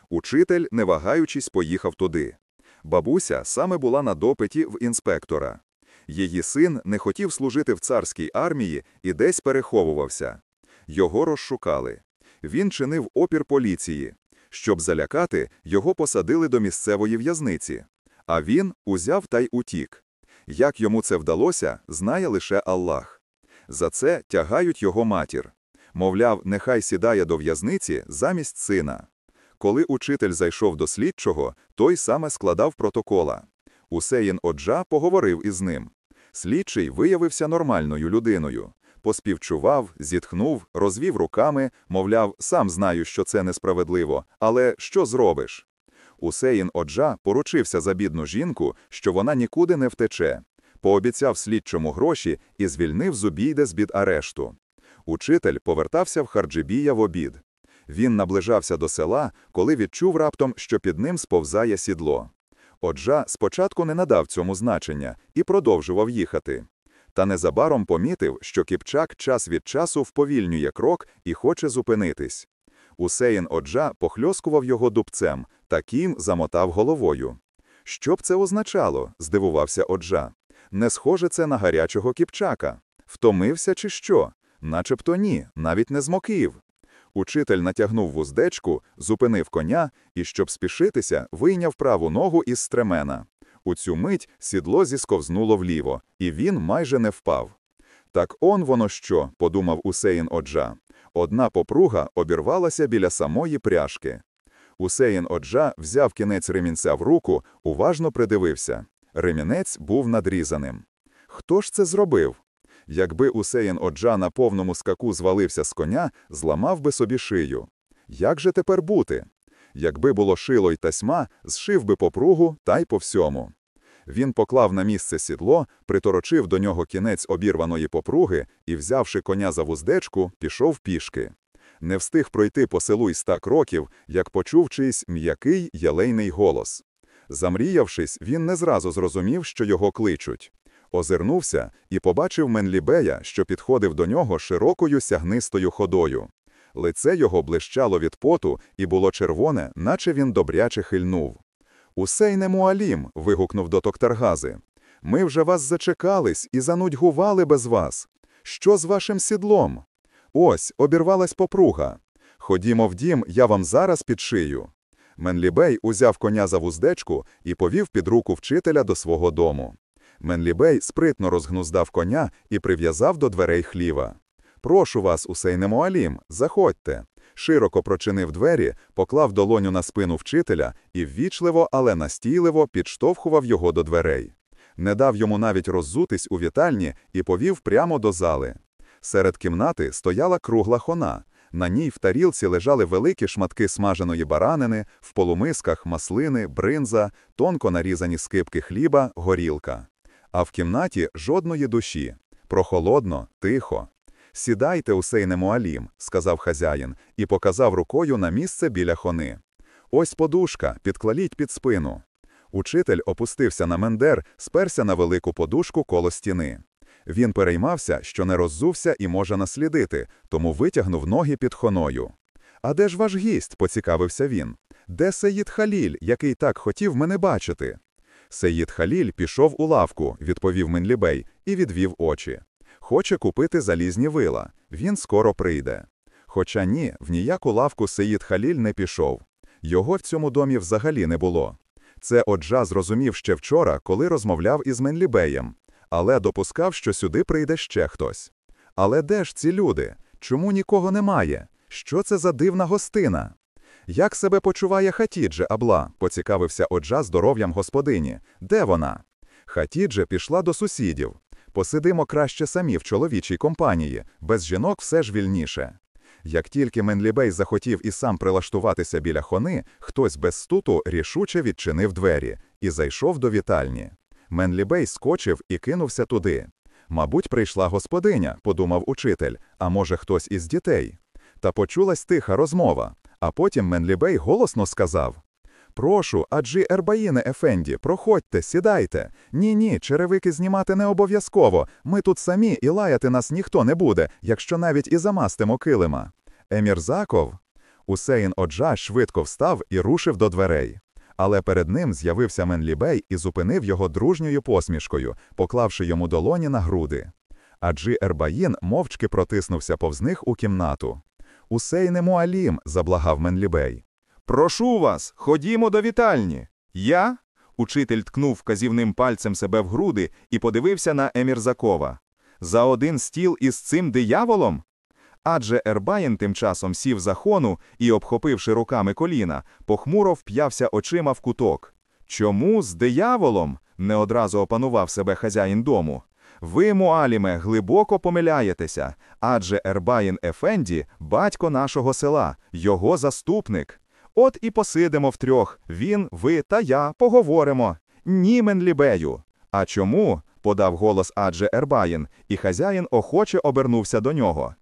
[SPEAKER 1] Учитель, не вагаючись, поїхав туди. Бабуся саме була на допиті в інспектора. Її син не хотів служити в царській армії і десь переховувався. Його розшукали. Він чинив опір поліції. Щоб залякати, його посадили до місцевої в'язниці. А він узяв та й утік. Як йому це вдалося, знає лише Аллах. За це тягають його матір. Мовляв, нехай сідає до в'язниці замість сина. Коли учитель зайшов до слідчого, той саме складав протокола. Усеїн Оджа поговорив із ним. Слідчий виявився нормальною людиною. Поспівчував, зітхнув, розвів руками, мовляв, сам знаю, що це несправедливо, але що зробиш? Усеїн Оджа поручився за бідну жінку, що вона нікуди не втече, пообіцяв слідчому гроші і звільнив Зубійде з бід арешту. Учитель повертався в Харджибія в обід. Він наближався до села, коли відчув раптом, що під ним сповзає сідло. Оджа спочатку не надав цьому значення і продовжував їхати. Та незабаром помітив, що Кіпчак час від часу вповільнює крок і хоче зупинитись. Усеїн Оджа похльоскував його дубцем, таким замотав головою. Що б це означало? здивувався Оджа. Не схоже це на гарячого Кіпчака. Втомився чи що? Начебто ні, навіть не змокив. Учитель натягнув вуздечку, зупинив коня і, щоб спішитися, вийняв праву ногу із стремена. У цю мить сідло зісковзнуло вліво, і він майже не впав. Так он воно що, подумав Усеїн Оджа. Одна попруга обірвалася біля самої пряжки. Усеїн Оджа взяв кінець ремінця в руку, уважно придивився. Ремінець був надрізаним. Хто ж це зробив? Якби Усеїн Оджа на повному скаку звалився з коня, зламав би собі шию. Як же тепер бути? Якби було шило й тасьма, зшив би попругу та й по всьому. Він поклав на місце сідло, приторочив до нього кінець обірваної попруги і, взявши коня за вуздечку, пішов пішки. Не встиг пройти по селу й ста кроків, як почув чийсь м'який ялейний голос.
[SPEAKER 2] Замріявшись, він не зразу зрозумів, що його кличуть. Озирнувся і побачив Менлібея, що підходив до нього широкою сягнистою ходою. Лице його блищало від поту і було червоне, наче він добряче хильнув. «Усейне Муалім!» – вигукнув до Токтаргази. «Ми вже вас зачекались і занудьгували без вас. Що з вашим сідлом? Ось, обірвалась попруга. Ходімо в дім, я вам зараз підшию». Менлібей узяв коня за вуздечку і повів під руку вчителя до свого дому. Менлібей спритно розгнуздав коня і прив'язав до дверей хліва. Прошу вас, Усейне Муалім, заходьте. Широко прочинив двері, поклав долоню на спину вчителя і ввічливо, але настійливо підштовхував його до дверей. Не дав йому навіть роззутись у вітальні і повів прямо до зали. Серед кімнати стояла кругла хона. На ній в тарілці лежали великі шматки смаженої баранини, в полумисках маслини, бринза, тонко нарізані скипки хліба, горілка. А в кімнаті жодної душі. Прохолодно, тихо. Сідайте, Усейне Муалім, сказав хазяїн і показав рукою на місце біля хони. Ось подушка, підкладіть під спину. Учитель опустився на мендер, сперся на велику подушку коло стіни. Він переймався, що не роззувся і може наслідити, тому витягнув ноги під хоною. А де ж ваш гість? поцікавився він. Де Сеїд Халіль, який так хотів мене бачити? Сеїд Халіль пішов у лавку, відповів Менлібей, і відвів очі. Хоче купити залізні вила. Він скоро прийде. Хоча ні, в ніяку лавку Сеїд Халіль не пішов. Його в цьому домі взагалі не було. Це Оджа зрозумів ще вчора, коли розмовляв із Менлібеєм, але допускав, що сюди прийде ще хтось. Але де ж ці люди? Чому нікого немає? Що це за дивна гостина? Як себе почуває Хатідже Абла? поцікавився Оджа здоров'ям господині. Де вона? Хатідже пішла до сусідів. Посидимо краще самі в чоловічій компанії, без жінок все ж вільніше. Як тільки Менлібей захотів і сам прилаштуватися біля хони, хтось без стуту рішуче відчинив двері і зайшов до вітальні. Менлібей скочив і кинувся туди. Мабуть, прийшла господиня, подумав учитель, а може, хтось із дітей. Та почулась тиха розмова, а потім Менлібей голосно сказав Прошу, аджі Ербаїне Ефенді, проходьте, сідайте. Ні, ні, черевики знімати не обов'язково. Ми тут самі і лаяти нас ніхто не буде, якщо навіть і замастимо килима. Емір Заков. Усейн Оджа швидко встав і рушив до дверей. Але перед ним з'явився Менлібей і зупинив його дружньою посмішкою, поклавши йому долоні на груди. Аджі Ербаїн мовчки протиснувся повз них у кімнату. Усейне Муалім, заблагав Менлібей.
[SPEAKER 3] Прошу вас, ходімо до вітальні. Я? Учитель ткнув вказівним пальцем себе в груди і подивився на Емірзакова. За один стіл із цим дияволом? Адже Ербаєн тим часом сів за хону і, обхопивши руками коліна, похмуро вп'явся очима в куток. Чому з дияволом? не одразу опанував себе хазяїн дому. Ви, Муаліме, глибоко помиляєтеся, адже Ербаїн Ефенді батько нашого села, його заступник. От і посидимо втрьох, він, ви та я поговоримо. Ні, Менлібею. А чому? подав голос Адже Ербаїн, і хазяїн охоче обернувся до нього.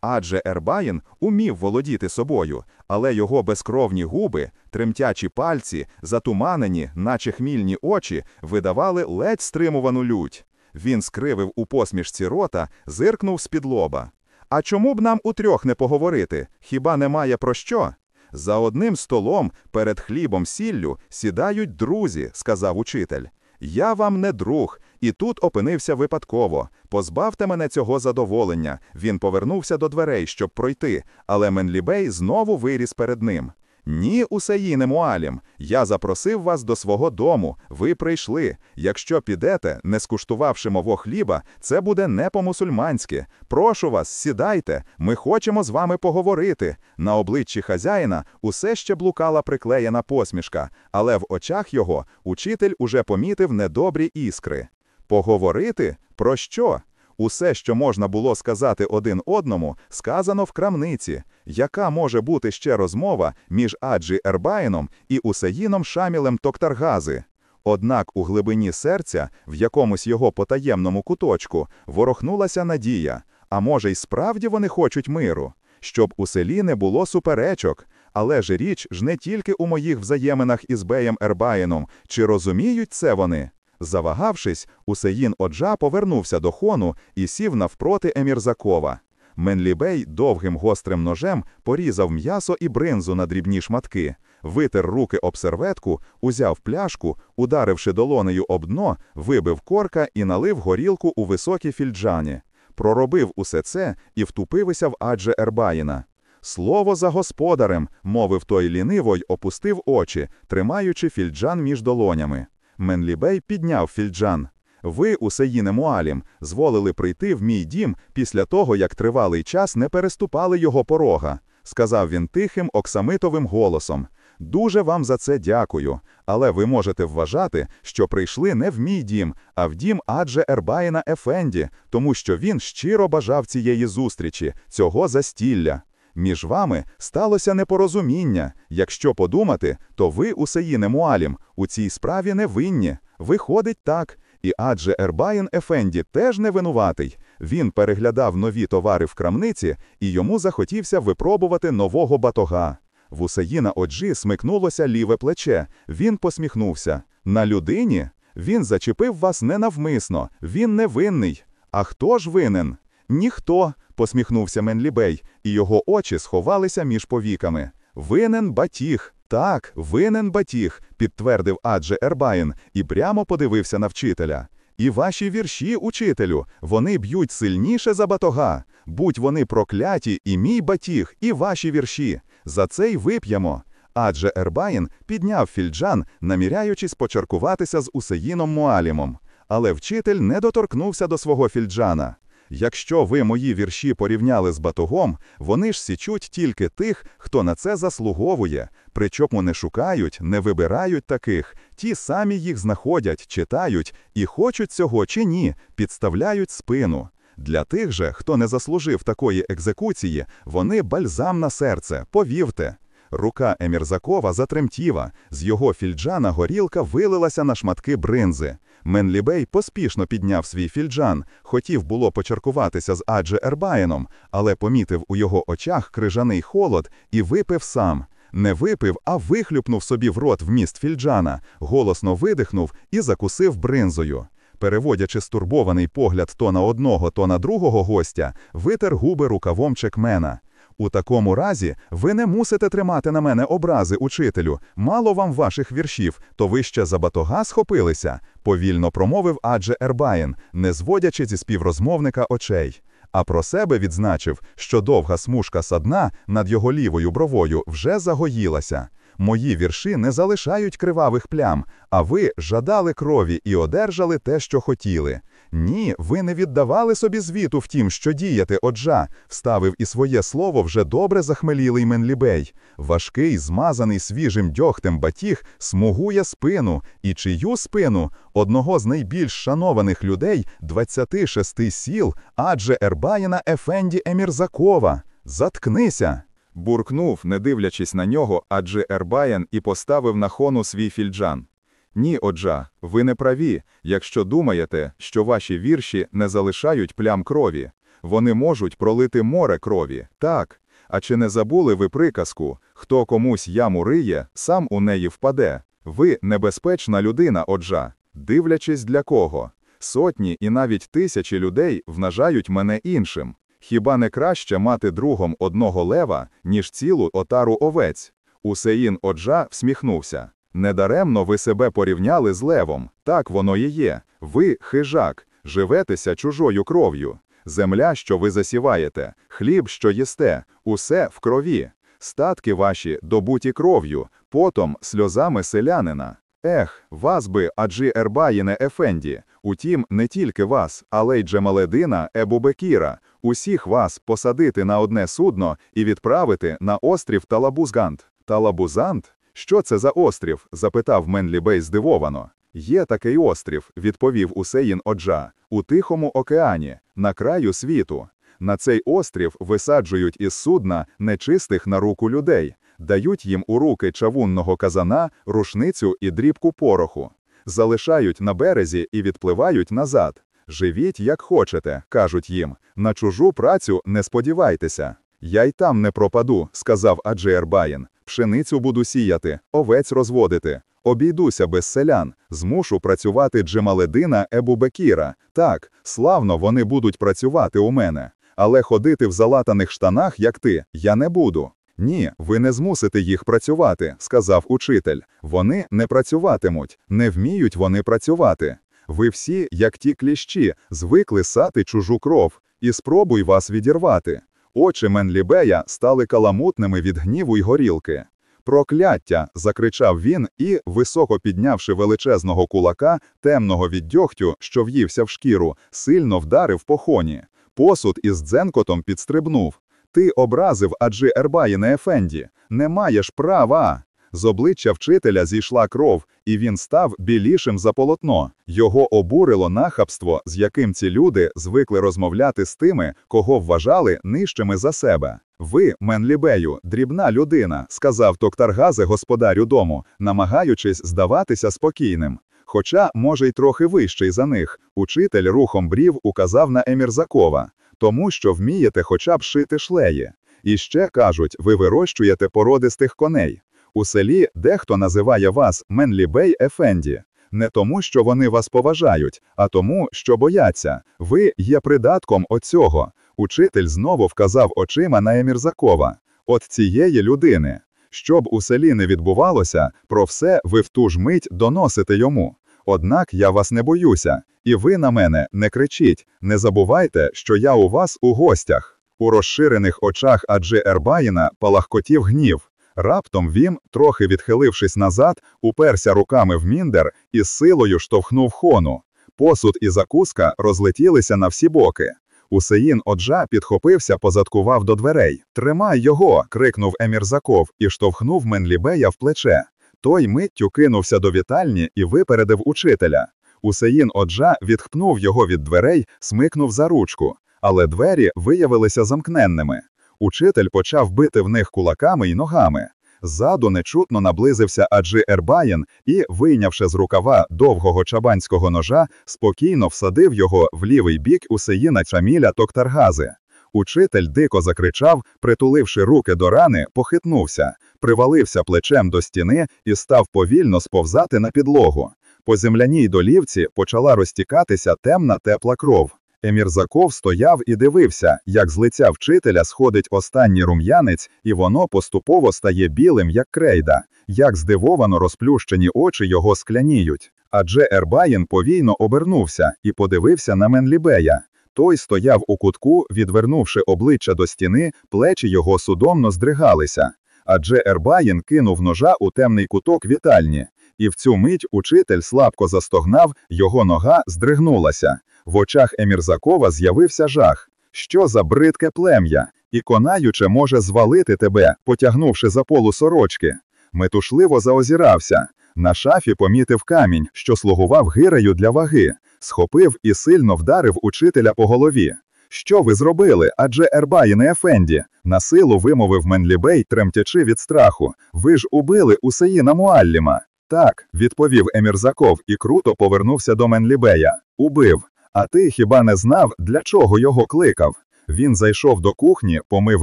[SPEAKER 3] Адже Ербаїн умів володіти собою, але його безкровні губи, тремтячі пальці, затуманені, наче хмільні очі, видавали ледь стримувану лють. Він скривив у посмішці рота, зиркнув з-під лоба. А чому б нам утрьох не поговорити? Хіба немає про що? За одним столом перед хлібом сіллю сідають друзі, сказав учитель. Я вам не друг, і тут опинився випадково. Позбавте мене цього задоволення. Він повернувся до дверей, щоб пройти, але Менлібей знову виріс перед ним. Ні, Усеїне Муалім, я запросив вас до свого дому. Ви прийшли. Якщо підете, не скуштувавши мого хліба, це буде не по-мусульманськи. Прошу вас, сідайте. Ми хочемо з вами поговорити. На обличчі хазяїна усе ще блукала приклеєна посмішка, але в очах його учитель уже помітив недобрі іскри. Поговорити? Про що? Усе, що можна було сказати один одному, сказано в крамниці. Яка може бути ще розмова між Аджі Ербаїном і Усеїном Шамілем Токтаргази? Однак у глибині серця, в якомусь його потаємному куточку, ворохнулася надія. А може, й справді вони хочуть миру? Щоб у селі не було суперечок, Але ж річ ж не тільки у моїх взаєминах із Беєм Ербаїном. Чи розуміють це вони? Завагавшись, Усеїн Оджа повернувся до хону і сів навпроти Емірзакова. Менлібей довгим гострим ножем порізав м'ясо і бринзу на дрібні шматки, витер руки об серветку, узяв пляшку, ударивши долонею об дно, вибив корка і налив горілку у високі фільджані. Проробив усе це і втупився в адже Ербаїна. Слово за господарем, мовив той ліниво й опустив очі, тримаючи фільджан між долонями. Менлібей підняв фільджан. Ви, Усеїне Муалім, зволили прийти в мій дім після того, як тривалий час не переступали його порога, сказав він тихим, оксамитовим голосом. Дуже вам за це дякую, але ви можете вважати, що прийшли не в мій дім, а в дім адже Ербаїна Ефенді, тому що він щиро бажав цієї зустрічі, цього застілля. Між вами сталося непорозуміння. Якщо подумати, то ви, Усеїне Муалім, у цій справі не винні. Виходить так. І адже Ербаїн Ефенді теж не винуватий. Він переглядав нові товари в крамниці, і йому захотівся випробувати нового батога. В Усеїна Оджі смикнулося ліве плече. Він посміхнувся. На людині? Він зачепив вас ненавмисно, він невинний. А хто ж винен? Ніхто, посміхнувся Менлібей, і його очі сховалися між повіками. Винен батіг. Так, винен батіг, підтвердив адже Ербаїн і прямо подивився на вчителя. І ваші вірші, учителю, вони б'ють сильніше за батога. Будь вони прокляті, і мій батіг, і ваші вірші. За це й вип'ємо. Адже Ербаїн підняв фільджан, наміряючись почаркуватися з Усеїном Муалімом. Але вчитель не доторкнувся до свого фільджана. Якщо ви мої вірші порівняли з батогом, вони ж січуть тільки тих, хто на це заслуговує, причому не шукають, не вибирають таких, ті самі їх знаходять, читають і хочуть цього чи ні, підставляють спину. Для тих же, хто не заслужив такої екзекуції, вони бальзам на серце, повірте. Рука Емірзакова затремтіла, з його фільджана горілка вилилася на шматки бринзи. Менлібей поспішно підняв свій фільджан, хотів було почаркуватися з адже Ербаєном, але помітив у його очах крижаний холод і випив сам. Не випив, а вихлюпнув собі в рот вміст фільджана, голосно видихнув і закусив бринзою. Переводячи стурбований погляд то на одного, то на другого гостя, витер губи рукавом чекмена. У такому разі ви не мусите тримати на мене образи, учителю. Мало вам ваших віршів, то ви ще за батога схопилися, повільно промовив адже Ербаїн, не зводячи зі співрозмовника очей. А про себе відзначив, що довга смужка садна над його лівою бровою вже загоїлася. Мої вірші не залишають кривавих плям, а ви жадали крові і одержали те, що хотіли. Ні, ви не віддавали собі звіту в тім, що діяти, оджа, вставив і своє слово вже добре захмелілий Менлібей. Важкий, змазаний свіжим дьогтем батіг смугує спину, і чию спину одного з найбільш шанованих людей 26 сіл, адже Ербаїна Ефенді Емірзакова. Заткнися.
[SPEAKER 1] Буркнув, не дивлячись на нього, адже Ербаян і поставив на хону свій фільджан. Ні, оджа, ви не праві, якщо думаєте, що ваші вірші не залишають плям крові. Вони можуть пролити море крові, так. А чи не забули ви приказку хто комусь яму риє, сам у неї впаде? Ви небезпечна людина, оджа, дивлячись для кого. Сотні і навіть тисячі людей внажають мене іншим. Хіба не краще мати другом одного лева, ніж цілу отару овець? Усеїн Оджа всміхнувся. Недаремно ви себе порівняли з левом. Так воно і є. Ви, хижак, живетеся чужою кров'ю. Земля, що ви засіваєте, хліб, що їсте, усе в крові. Статки ваші добуті кров'ю, потом сльозами селянина. Ех, вас би, аджі Ербаїне Ефенді, утім, не тільки вас, але й Джемаледина Ебубекіра, усіх вас посадити на одне судно і відправити на острів Талабузгант. Талабузант? Що це за острів? запитав Менлібей здивовано. Є такий острів, відповів Усеїн Оджа, у Тихому океані, на краю світу. На цей острів висаджують із судна нечистих на руку людей, дають їм у руки чавунного казана, рушницю і дрібку пороху, залишають на березі і відпливають назад. Живіть, як хочете, кажуть їм, на чужу працю не сподівайтеся. Я й там не пропаду, сказав Аджи Ербаїн.
[SPEAKER 2] Пшеницю буду сіяти, овець розводити. Обійдуся без селян, змушу працювати Джемаледина Ебубекіра. Так, славно вони будуть працювати у мене. Але ходити в залатаних штанах, як ти, я не буду. Ні, ви не змусите їх працювати, сказав учитель. Вони не працюватимуть, не вміють вони працювати. Ви всі, як ті кліщі, звикли сати чужу кров, і спробуй вас відірвати. Очі Менлібея стали каламутними від гніву й горілки. Прокляття! закричав він і, високо піднявши величезного кулака, темного від дьогтю, що в'ївся в шкіру, сильно вдарив по хоні. Посуд із дзенкотом підстрибнув. Ти образив адже Ербаїне Ефенді. Не маєш права. З обличчя вчителя зійшла кров, і він став білішим за полотно. Його обурило нахабство, з яким ці люди звикли розмовляти з тими, кого вважали нижчими за себе. Ви, Менлібею, дрібна людина, сказав Токтаргазе господарю дому, намагаючись здаватися спокійним. Хоча, може, й трохи вищий за них, учитель рухом брів указав на Емірзакова, тому що вмієте хоча б шити шлеї. І ще кажуть, ви вирощуєте породистих коней. У селі дехто називає вас Менлібей Ефенді. Не тому, що вони вас поважають, а тому, що бояться. Ви є придатком оцього. Учитель знову вказав очима на Емірзакова. От цієї людини. Щоб у селі не відбувалося, про все ви в ту ж мить доносите йому. Однак я вас не боюся, і ви на мене не кричіть, не забувайте, що я у вас у гостях. У розширених очах Аджи Ербаїна палахкотів гнів. Раптом він, трохи відхилившись назад, уперся руками в міндер і з силою штовхнув хону. Посуд і закуска розлетілися на всі боки. Усеїн Оджа підхопився, позадкував до дверей. Тримай його. крикнув Емірзаков і штовхнув Менлібея в плече. Той миттю кинувся до вітальні і випередив учителя. Усеїн Оджа відхпнув його від дверей, смикнув за ручку, але двері виявилися замкненними. Учитель почав бити в них кулаками й ногами. Ззаду нечутно наблизився Аджи Ербаєн і, вийнявши з рукава довгого чабанського ножа, спокійно всадив його в лівий бік Усеїна Чаміля Токтаргази. Учитель дико закричав, притуливши руки до рани, похитнувся, привалився плечем до стіни і став повільно сповзати на підлогу. По земляній долівці почала розтікатися темна тепла кров. Емірзаков стояв і дивився, як з лиця вчителя сходить останній рум'янець, і воно поступово стає білим, як крейда, як здивовано розплющені очі його скляніють. Адже Ербаїн повійно обернувся і подивився на Менлібея. Той стояв у кутку, відвернувши обличчя до стіни, плечі його судомно здригалися. Адже Ербаїн кинув ножа у темний куток вітальні, і в цю мить учитель слабко застогнав, його нога здригнулася. В очах Емірзакова з'явився жах. Що за бридке плем'я? І конаюче може звалити тебе, потягнувши за полу сорочки. Метушливо заозірався. На шафі помітив камінь, що слугував гирею для ваги, схопив і сильно вдарив учителя по голові. Що ви зробили? Адже Ербаїне Ефенді, на силу вимовив Менлібей, тремтячи від страху. Ви ж убили Усеїна Муалліма. Так, відповів Емірзаков і круто повернувся до Менлібея. Убив. А ти хіба не знав, для чого його кликав? Він зайшов до кухні, помив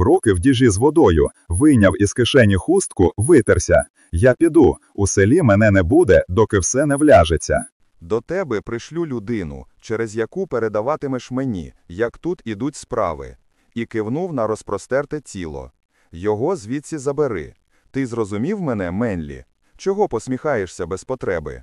[SPEAKER 2] руки в діжі з водою, вийняв із кишені хустку, витерся. Я піду, у селі мене не буде, доки все не вляжеться.
[SPEAKER 1] До тебе пришлю людину, через яку передаватимеш мені, як тут ідуть справи. І кивнув на розпростерте тіло. Його звідси забери. Ти зрозумів мене, Менлі? Чого посміхаєшся без потреби?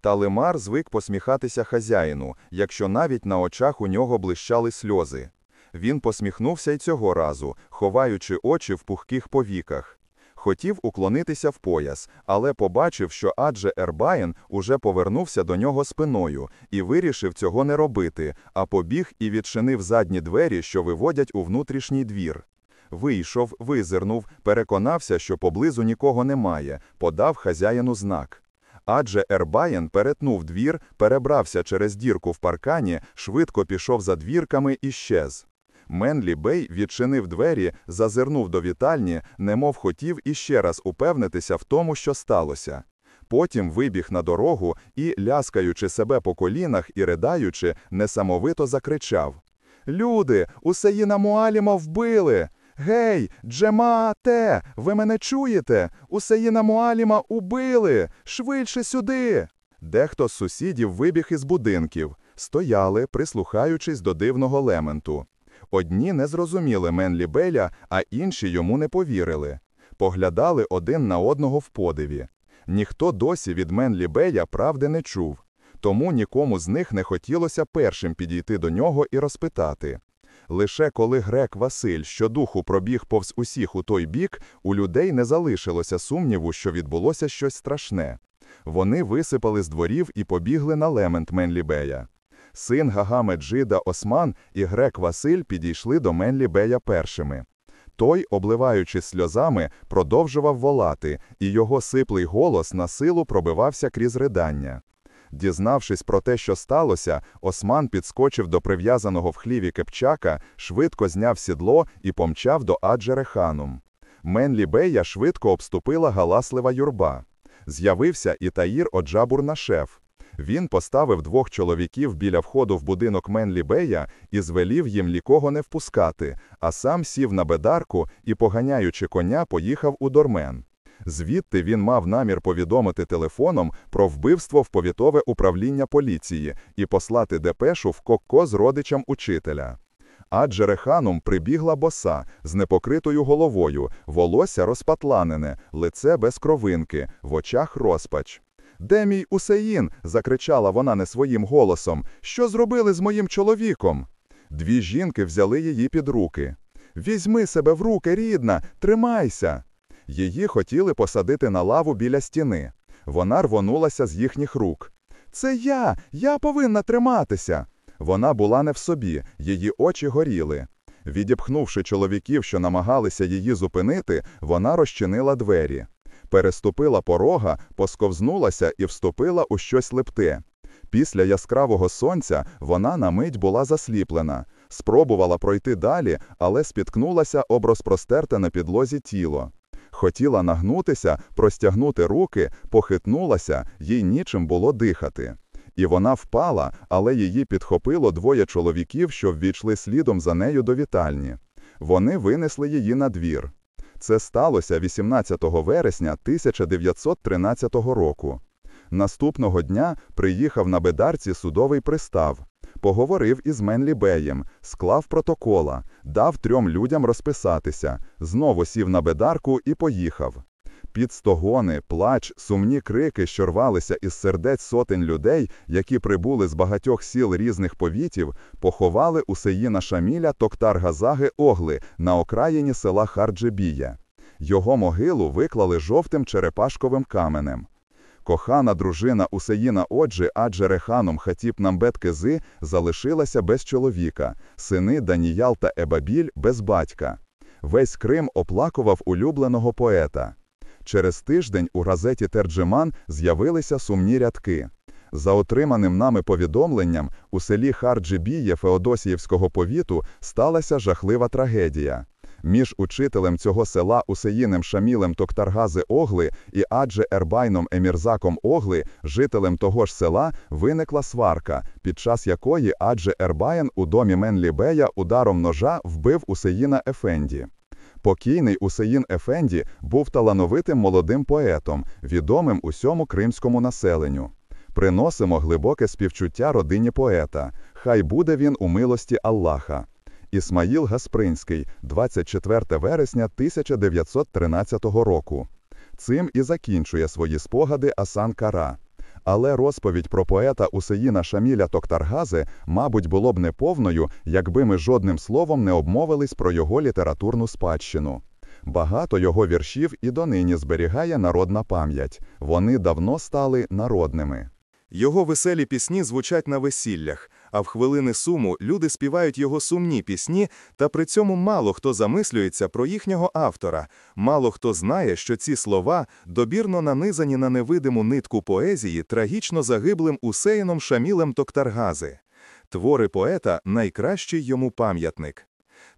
[SPEAKER 1] Та Лемар звик посміхатися хазяїну, якщо навіть на очах у нього блищали сльози. Він посміхнувся й цього разу, ховаючи очі в пухких повіках. Хотів уклонитися в пояс, але побачив, що адже Ербаєн уже повернувся до нього спиною і вирішив цього не робити, а побіг і відчинив задні двері, що виводять у внутрішній двір. Вийшов, визирнув, переконався, що поблизу нікого немає, подав хазяїну знак. Адже Ербаєн перетнув двір, перебрався через дірку в паркані, швидко пішов за двірками і щез. Менлі Бей відчинив двері, зазирнув до вітальні, немов хотів іще раз упевнитися в тому, що сталося. Потім вибіг на дорогу і, ляскаючи себе по колінах і ридаючи, несамовито закричав: Люди, Усеїна Муаліма вбили!
[SPEAKER 2] Гей, Джемаате, ви мене чуєте? Усеїна Муаліма убили! Швидше сюди! Дехто з сусідів вибіг із будинків, стояли, прислухаючись до дивного лементу. Одні не зрозуміли Менлі Беля, а інші йому не повірили. Поглядали один на одного в подиві. Ніхто досі від Менлі Бея правди не чув, тому нікому з них не хотілося першим підійти до нього і розпитати. Лише коли грек Василь щодуху пробіг повз усіх у той бік, у людей не залишилося сумніву, що відбулося щось страшне. Вони висипали з дворів і побігли на лемент Менлібея. Син Гагаме Джида Осман і грек Василь підійшли до Менлібея першими. Той, обливаючись сльозами, продовжував волати, і його сиплий голос на силу пробивався крізь ридання. Дізнавшись про те, що сталося, Осман підскочив до прив'язаного в хліві кепчака, швидко зняв сідло і помчав до Аджереханум. Менлі Бея швидко обступила галаслива юрба. З'явився і Таїр Оджабур-Нашеф. Він поставив двох чоловіків біля входу в будинок Менлі Бея і звелів їм нікого не впускати, а сам сів на бедарку і, поганяючи коня, поїхав у Дормен. Звідти він мав намір повідомити телефоном про вбивство в повітове управління поліції і послати депешу в Кокко з родичам учителя. Адже Реханум прибігла боса з непокритою головою, волосся розпатланене, лице без кровинки, в очах розпач. Де мій Усеїн? закричала вона не своїм голосом. Що зробили з моїм чоловіком? Дві жінки взяли її під руки. Візьми себе в руки, рідна, тримайся. Її хотіли посадити на лаву біля стіни. Вона рвонулася з їхніх рук. Це я, я повинна триматися. Вона була не в собі, її очі горіли. Відіпхнувши чоловіків, що намагалися її зупинити, вона розчинила двері. Переступила порога, посковзнулася і вступила у щось липте. Після яскравого сонця вона на мить була засліплена. Спробувала пройти далі, але спіткнулася об розпростерте на підлозі тіло. Хотіла нагнутися, простягнути руки, похитнулася, їй нічим було дихати. І вона впала, але її підхопило двоє чоловіків, що ввійшли слідом за нею до вітальні. Вони винесли її на двір. Це сталося 18 вересня 1913 року. Наступного дня приїхав на бедарці судовий пристав. Поговорив із Менлі Беєм, склав протокола, дав трьом людям розписатися, знову сів на бедарку і поїхав. Під стогони, плач, сумні крики, що рвалися із сердець сотень людей, які прибули з багатьох сіл різних повітів, поховали Усеїна Шаміля Токтаргази огли на окраїні села Харджибія. Його могилу виклали жовтим черепашковим каменем. Кохана дружина Усеїна Оджи Аджереханом Хатіп Намбет Кези залишилася без чоловіка, сини Даніял та Ебабіль без батька. Весь Крим оплакував улюбленого поета. Через тиждень у газеті Терджеман з'явилися сумні рядки. За отриманим нами повідомленням, у селі Харджибіє Феодосіївського повіту сталася жахлива трагедія. Між учителем цього села Усеїнем Шамілем Токтаргази Огли і Адже Ербайном Емірзаком Огли, жителем того ж села, виникла сварка, під час якої Адже Ербаєн у домі Менлібея ударом ножа вбив Усеїна Ефенді. Покійний Усеїн Ефенді був талановитим молодим поетом, відомим усьому кримському населенню. Приносимо глибоке співчуття родині поета. Хай буде він у милості Аллаха. Ісмаїл Гаспринський, 24 вересня 1913 року. Цим і закінчує свої спогади Асан Кара. Але розповідь про поета Усеїна Шаміля Токтаргази, мабуть, було б неповною, якби ми жодним словом не обмовились про його літературну спадщину. Багато його віршів і донині зберігає народна пам'ять. Вони давно стали народними.
[SPEAKER 1] Його веселі пісні звучать на весіллях, а в хвилини суму люди співають його сумні пісні, та при цьому мало хто замислюється про їхнього автора, мало хто знає, що ці слова добірно нанизані на невидиму нитку поезії трагічно загиблим Усеїном Шамілем Токтаргази. Твори поета найкращий йому пам'ятник.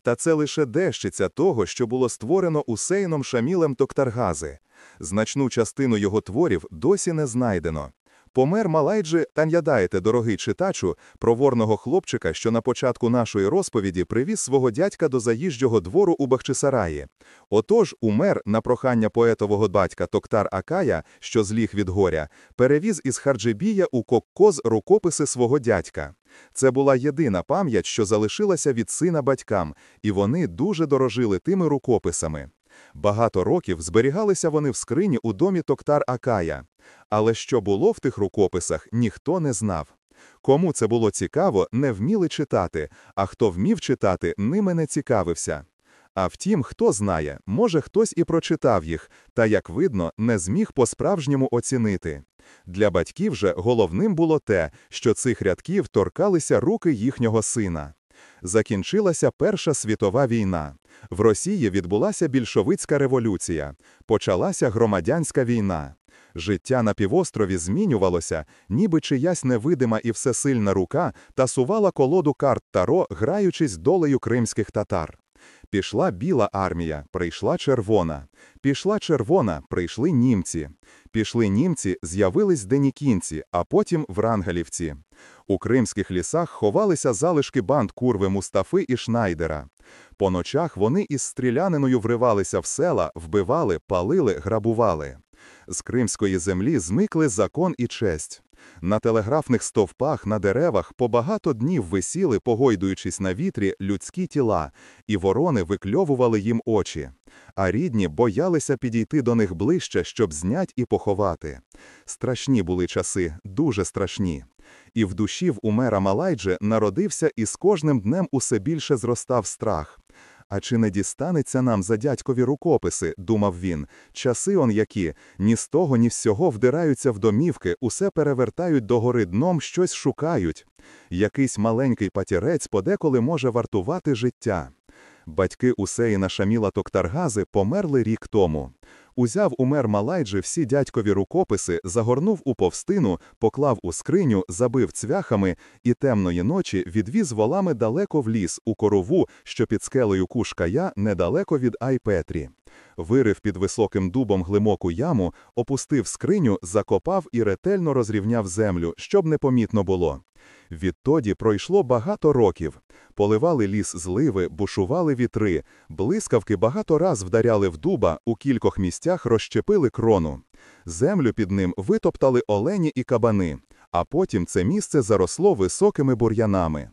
[SPEAKER 1] Та це лише дещиця того, що було створено Усейном Шамілем Токтаргази. Значну частину його творів досі не знайдено. Помер Малайджи, тан'ядаєте, дорогий читачу, проворного хлопчика, що на початку нашої розповіді привіз свого дядька до заїжджого двору у Бахчисараї. Отож, умер на прохання поетового батька Токтар Акая, що зліг від горя, перевіз із Харджибія у Коккоз рукописи свого дядька. Це була єдина пам'ять, що залишилася від сина батькам, і вони дуже дорожили тими рукописами. Багато років зберігалися вони в скрині у домі Токтар Акая. Але що було в тих рукописах, ніхто не знав. Кому це було цікаво, не вміли читати, а хто вмів читати, ними не цікавився. А втім, хто знає, може хтось і прочитав їх, та, як видно, не зміг по-справжньому оцінити. Для батьків же головним було те, що цих рядків торкалися руки їхнього сина. Закінчилася Перша світова війна. В Росії відбулася більшовицька революція, почалася громадянська війна. Життя на півострові змінювалося, ніби чиясь невидима і всесильна рука тасувала колоду карт Таро, граючись долею кримських татар. Пішла біла армія, прийшла червона. Пішла червона, прийшли німці. Пішли німці, з'явились денікінці, а потім врангелівці. У кримських лісах ховалися залишки банд курви Мустафи і Шнайдера. По ночах вони із стріляниною вривалися в села, вбивали, палили, грабували. З кримської землі зникли закон і честь. На телеграфних стовпах, на деревах по багато днів висіли, погойдуючись на вітрі, людські тіла, і ворони викльовували їм очі. А рідні боялися підійти до них ближче, щоб знять і поховати. Страшні були часи, дуже страшні. І в душі в умера Малайдже народився і з кожним днем усе більше зростав страх. А чи не дістанеться нам за дядькові рукописи, думав він, часи он які, ні з того, ні з сього вдираються в домівки, усе перевертають догори дном, щось шукають. Якийсь маленький патірець подеколи може вартувати життя. Батьки Усеїна Шаміла Токтаргази померли рік тому. Узяв умер Малайджи всі дядькові рукописи, загорнув у повстину, поклав у скриню, забив цвяхами і темної ночі відвіз волами далеко в ліс, у корову, що під скелею Кушкая, недалеко від Айпетрі. Вирив під високим дубом глибоку яму, опустив скриню, закопав і ретельно розрівняв землю, щоб непомітно було. Відтоді пройшло багато років. Поливали ліс зливи, бушували вітри, блискавки багато раз вдаряли в дуба, у кількох місцях розщепили крону. Землю під ним витоптали олені і кабани, а потім це місце заросло високими бур'янами.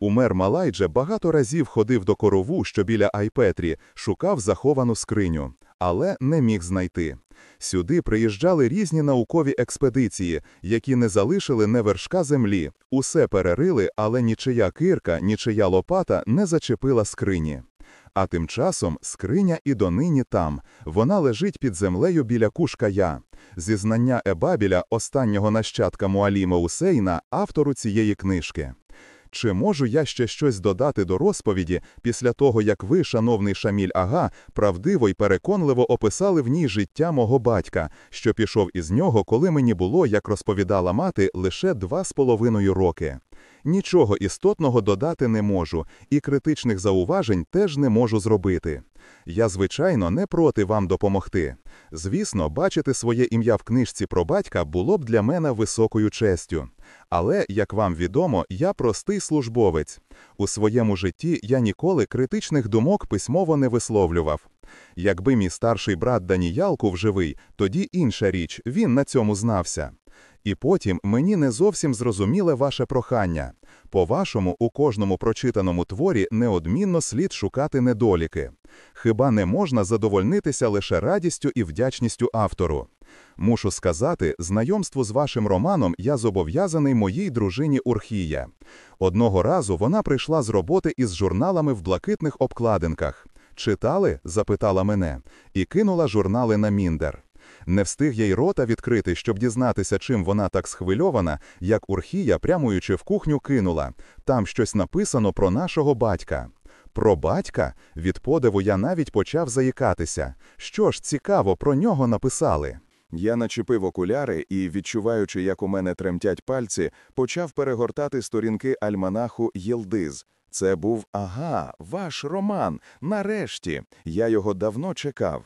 [SPEAKER 1] Умер Малайдже багато разів ходив до корову, що біля Айпетрі, шукав заховану скриню, але не міг знайти. Сюди приїжджали різні наукові експедиції, які не залишили не вершка землі, усе перерили, але нічия кирка, нічия лопата не зачепила скрині. А тим часом скриня і донині там, вона лежить під землею біля Кушкая. Зізнання Ебабіля, останнього нащадка Муаліма Усейна, автору цієї книжки. Чи можу я ще щось додати до розповіді після того, як ви, шановний Шаміль Ага, правдиво й переконливо описали в ній життя мого батька, що пішов із нього, коли мені було, як розповідала мати, лише два з половиною роки? Нічого істотного додати не можу, і критичних зауважень теж не можу зробити. Я, звичайно, не проти вам допомогти. Звісно, бачити своє ім'я в книжці про батька було б для мене високою честю. Але, як вам відомо, я простий службовець. У своєму житті я ніколи критичних думок письмово не висловлював. Якби мій старший брат Даніялков живий, тоді інша річ, він на цьому знався. І потім мені не зовсім зрозуміле ваше прохання. По-вашому, у кожному прочитаному творі неодмінно слід шукати недоліки. Хіба не можна задовольнитися лише радістю і вдячністю автору? Мушу сказати, знайомству з вашим романом я зобов'язаний моїй дружині Урхія. Одного разу вона прийшла з роботи із журналами в блакитних обкладинках. Читали? запитала мене, і кинула журнали на міндер. Не встиг я й рота відкрити, щоб дізнатися, чим вона так схвильована, як Урхія, прямуючи в кухню, кинула там щось написано про нашого батька. Про батька? Від подиву я навіть почав заїкатися. Що ж цікаво, про нього написали.
[SPEAKER 4] Я начепив окуляри і, відчуваючи, як у мене тремтять пальці, почав перегортати сторінки альманаху Єлдиз. Це був ага, ваш роман. Нарешті. Я його давно чекав.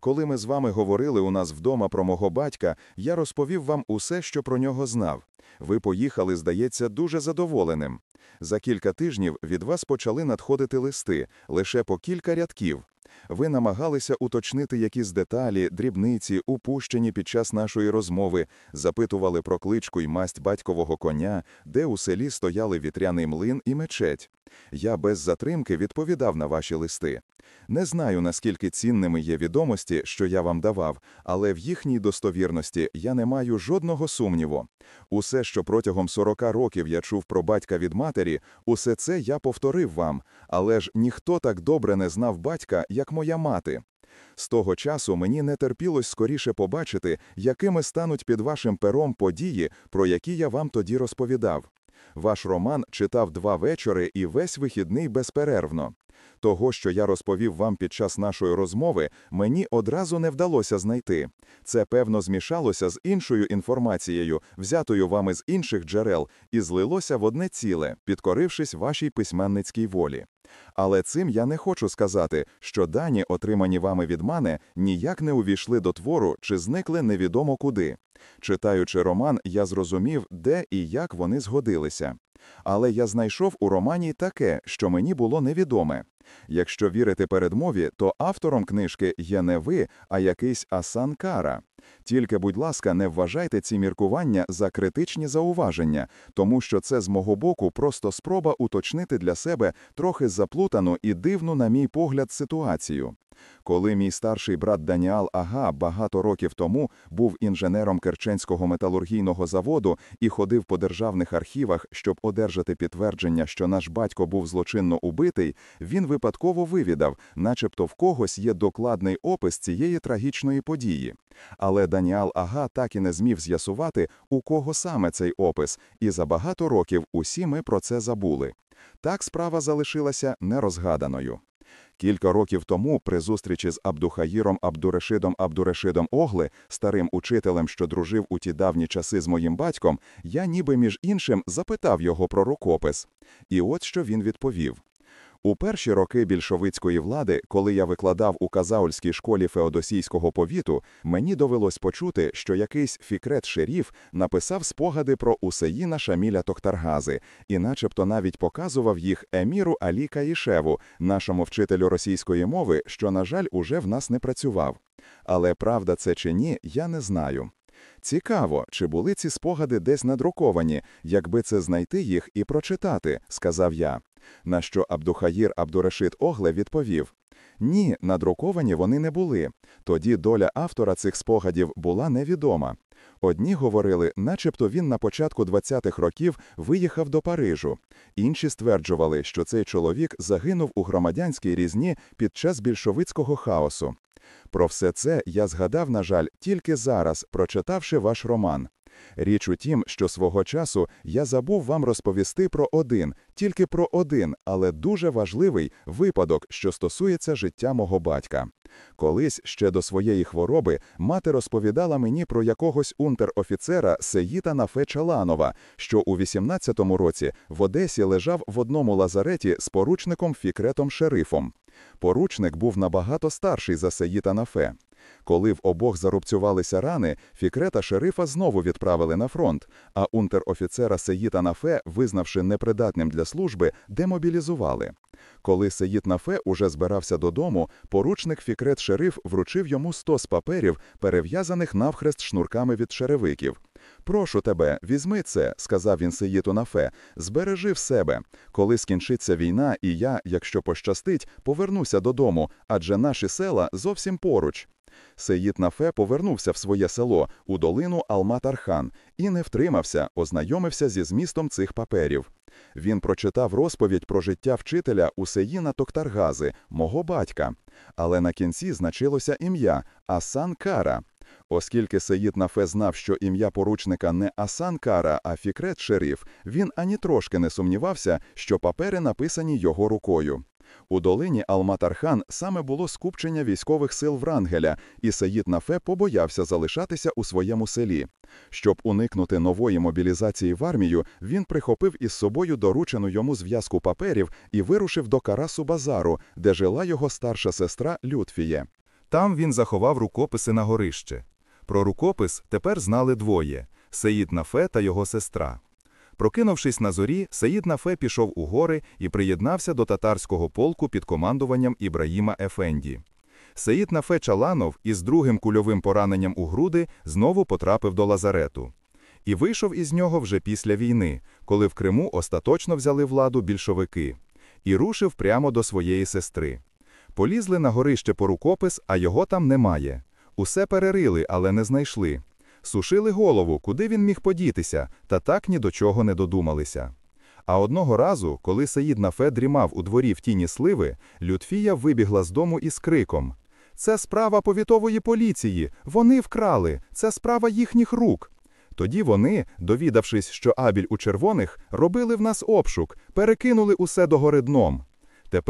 [SPEAKER 4] Коли ми з вами говорили у нас вдома про мого батька, я розповів вам усе, що про нього знав. Ви поїхали, здається, дуже задоволеним. За кілька тижнів від вас почали надходити листи, лише по кілька рядків. Ви намагалися уточнити якісь деталі, дрібниці, упущені під час нашої розмови, запитували про кличку й масть батькового коня, де у селі стояли вітряний млин і мечеть. Я без затримки відповідав на ваші листи. Не знаю, наскільки цінними є відомості, що я вам давав, але в їхній достовірності я не маю жодного сумніву. Усе, що протягом 40 років я чув про батька від матері, усе це я повторив вам, але ж ніхто так добре не знав батька, як моя мати. З того часу мені не терпілось скоріше побачити, якими стануть під вашим пером події, про які я вам тоді розповідав. Ваш роман читав два вечори і весь вихідний безперервно. Того, що я розповів вам під час нашої розмови, мені одразу не вдалося знайти. Це, певно, змішалося з іншою інформацією, взятою вами з інших джерел, і злилося в одне ціле, підкорившись вашій письменницькій волі. Але цим я не хочу сказати, що дані, отримані вами від мене, ніяк не увійшли до твору чи зникли невідомо куди. Читаючи роман, я зрозумів, де і як вони згодилися. Але я знайшов у романі таке, що мені було невідоме. Якщо вірити передмові, то автором книжки є не ви, а якийсь Асан Кара. Тільки, будь ласка, не вважайте ці міркування за критичні зауваження, тому що це з мого боку просто спроба уточнити для себе трохи заплутану і дивну, на мій погляд, ситуацію. Коли мій старший брат Даніал Ага багато років тому був інженером Керченського металургійного заводу і ходив по державних архівах, щоб одержати підтвердження, що наш батько був злочинно убитий, він випадково вивідав, начебто в когось є докладний опис цієї трагічної події. Але Даніал Ага так і не змів з'ясувати, у кого саме цей опис, і за багато років усі ми про це забули. Так справа залишилася нерозгаданою. Кілька років тому, при зустрічі з Абдухаїром Абдурешидом Абдурешидом Огли, старим учителем, що дружив у ті давні часи з моїм батьком, я ніби між іншим запитав його про рукопис. І от що він відповів. У перші роки більшовицької влади, коли я викладав у казаульській школі феодосійського повіту, мені довелось почути, що якийсь фікрет шеріф написав спогади про Усеїна Шаміля Тохтаргази і, начебто, навіть показував їх еміру Алі Каїшеву, нашому вчителю російської мови, що, на жаль, уже в нас не працював. Але правда це чи ні, я не знаю. Цікаво, чи були ці спогади десь надруковані, якби це знайти їх і прочитати, сказав я. На що Абдухаїр Абдурешид Огле відповів: Ні, надруковані вони не були. Тоді доля автора цих спогадів була невідома. Одні говорили, начебто він на початку 20-х років виїхав до Парижу. Інші стверджували, що цей чоловік загинув у громадянській різні під час більшовицького хаосу. Про все це я згадав, на жаль, тільки зараз, прочитавши ваш роман. Річ у тім, що свого часу я забув вам розповісти про один, тільки про один, але дуже важливий випадок, що стосується життя мого батька. Колись ще до своєї хвороби мати розповідала мені про якогось унтер-офіцера Сеїта Нафе що у 18-му році в Одесі лежав в одному лазареті з поручником Фікретом Шерифом. Поручник був набагато старший за Сеїта Нафе. Коли в обох зарубцювалися рани, фікрета шерифа знову відправили на фронт, а унтер-офіцера Сеїта Нафе, визнавши непридатним для служби, демобілізували. Коли Сеїд Нафе уже збирався додому, поручник фікрет шериф вручив йому стос паперів, перев'язаних навхрест шнурками від шеревиків. Прошу тебе, візьми це, сказав він Сеїту Нафе, збережи в себе. Коли скінчиться війна, і я, якщо пощастить, повернуся додому, адже наші села зовсім поруч. Сеїд Нафе повернувся в своє село у долину Алмат-Архан і не втримався, ознайомився зі змістом цих паперів. Він прочитав розповідь про життя вчителя Усеїна Токтаргази, мого батька, але на кінці значилося ім'я Асан Кара. Оскільки Сеїд Нафе знав, що ім'я поручника не Асан Кара, а Фікрет Шериф, він ані трошки не сумнівався, що папери написані його рукою. У долині Алматархан саме було скупчення військових сил Врангеля, і Саїд Нафе побоявся залишатися у своєму селі. Щоб уникнути нової мобілізації в армію, він прихопив із собою доручену йому зв'язку паперів і вирушив до Карасу Базару, де жила його старша сестра Лютфіє.
[SPEAKER 2] Там він заховав рукописи на горище. Про рукопис тепер знали двоє – Сеїд Нафе та його сестра. Прокинувшись на зорі, Сеїд Нафе пішов у гори і приєднався до татарського полку під командуванням Ібраїма Ефенді. Сеїд Нафе Чаланов із другим кульовим пораненням у груди знову потрапив до лазарету. І вийшов із нього вже після війни, коли в Криму остаточно взяли владу більшовики. І рушив прямо до своєї сестри. Полізли на горище по рукопис, а його там немає. Усе перерили, але не знайшли. Сушили голову, куди він міг подітися, та так ні до чого не додумалися. А одного разу, коли Саїд Нафе дрімав у дворі в тіні сливи, Лютфія вибігла з дому із криком «Це справа повітової поліції! Вони вкрали! Це справа їхніх рук!» Тоді вони, довідавшись, що Абіль у червоних, робили в нас обшук, перекинули усе догори дном.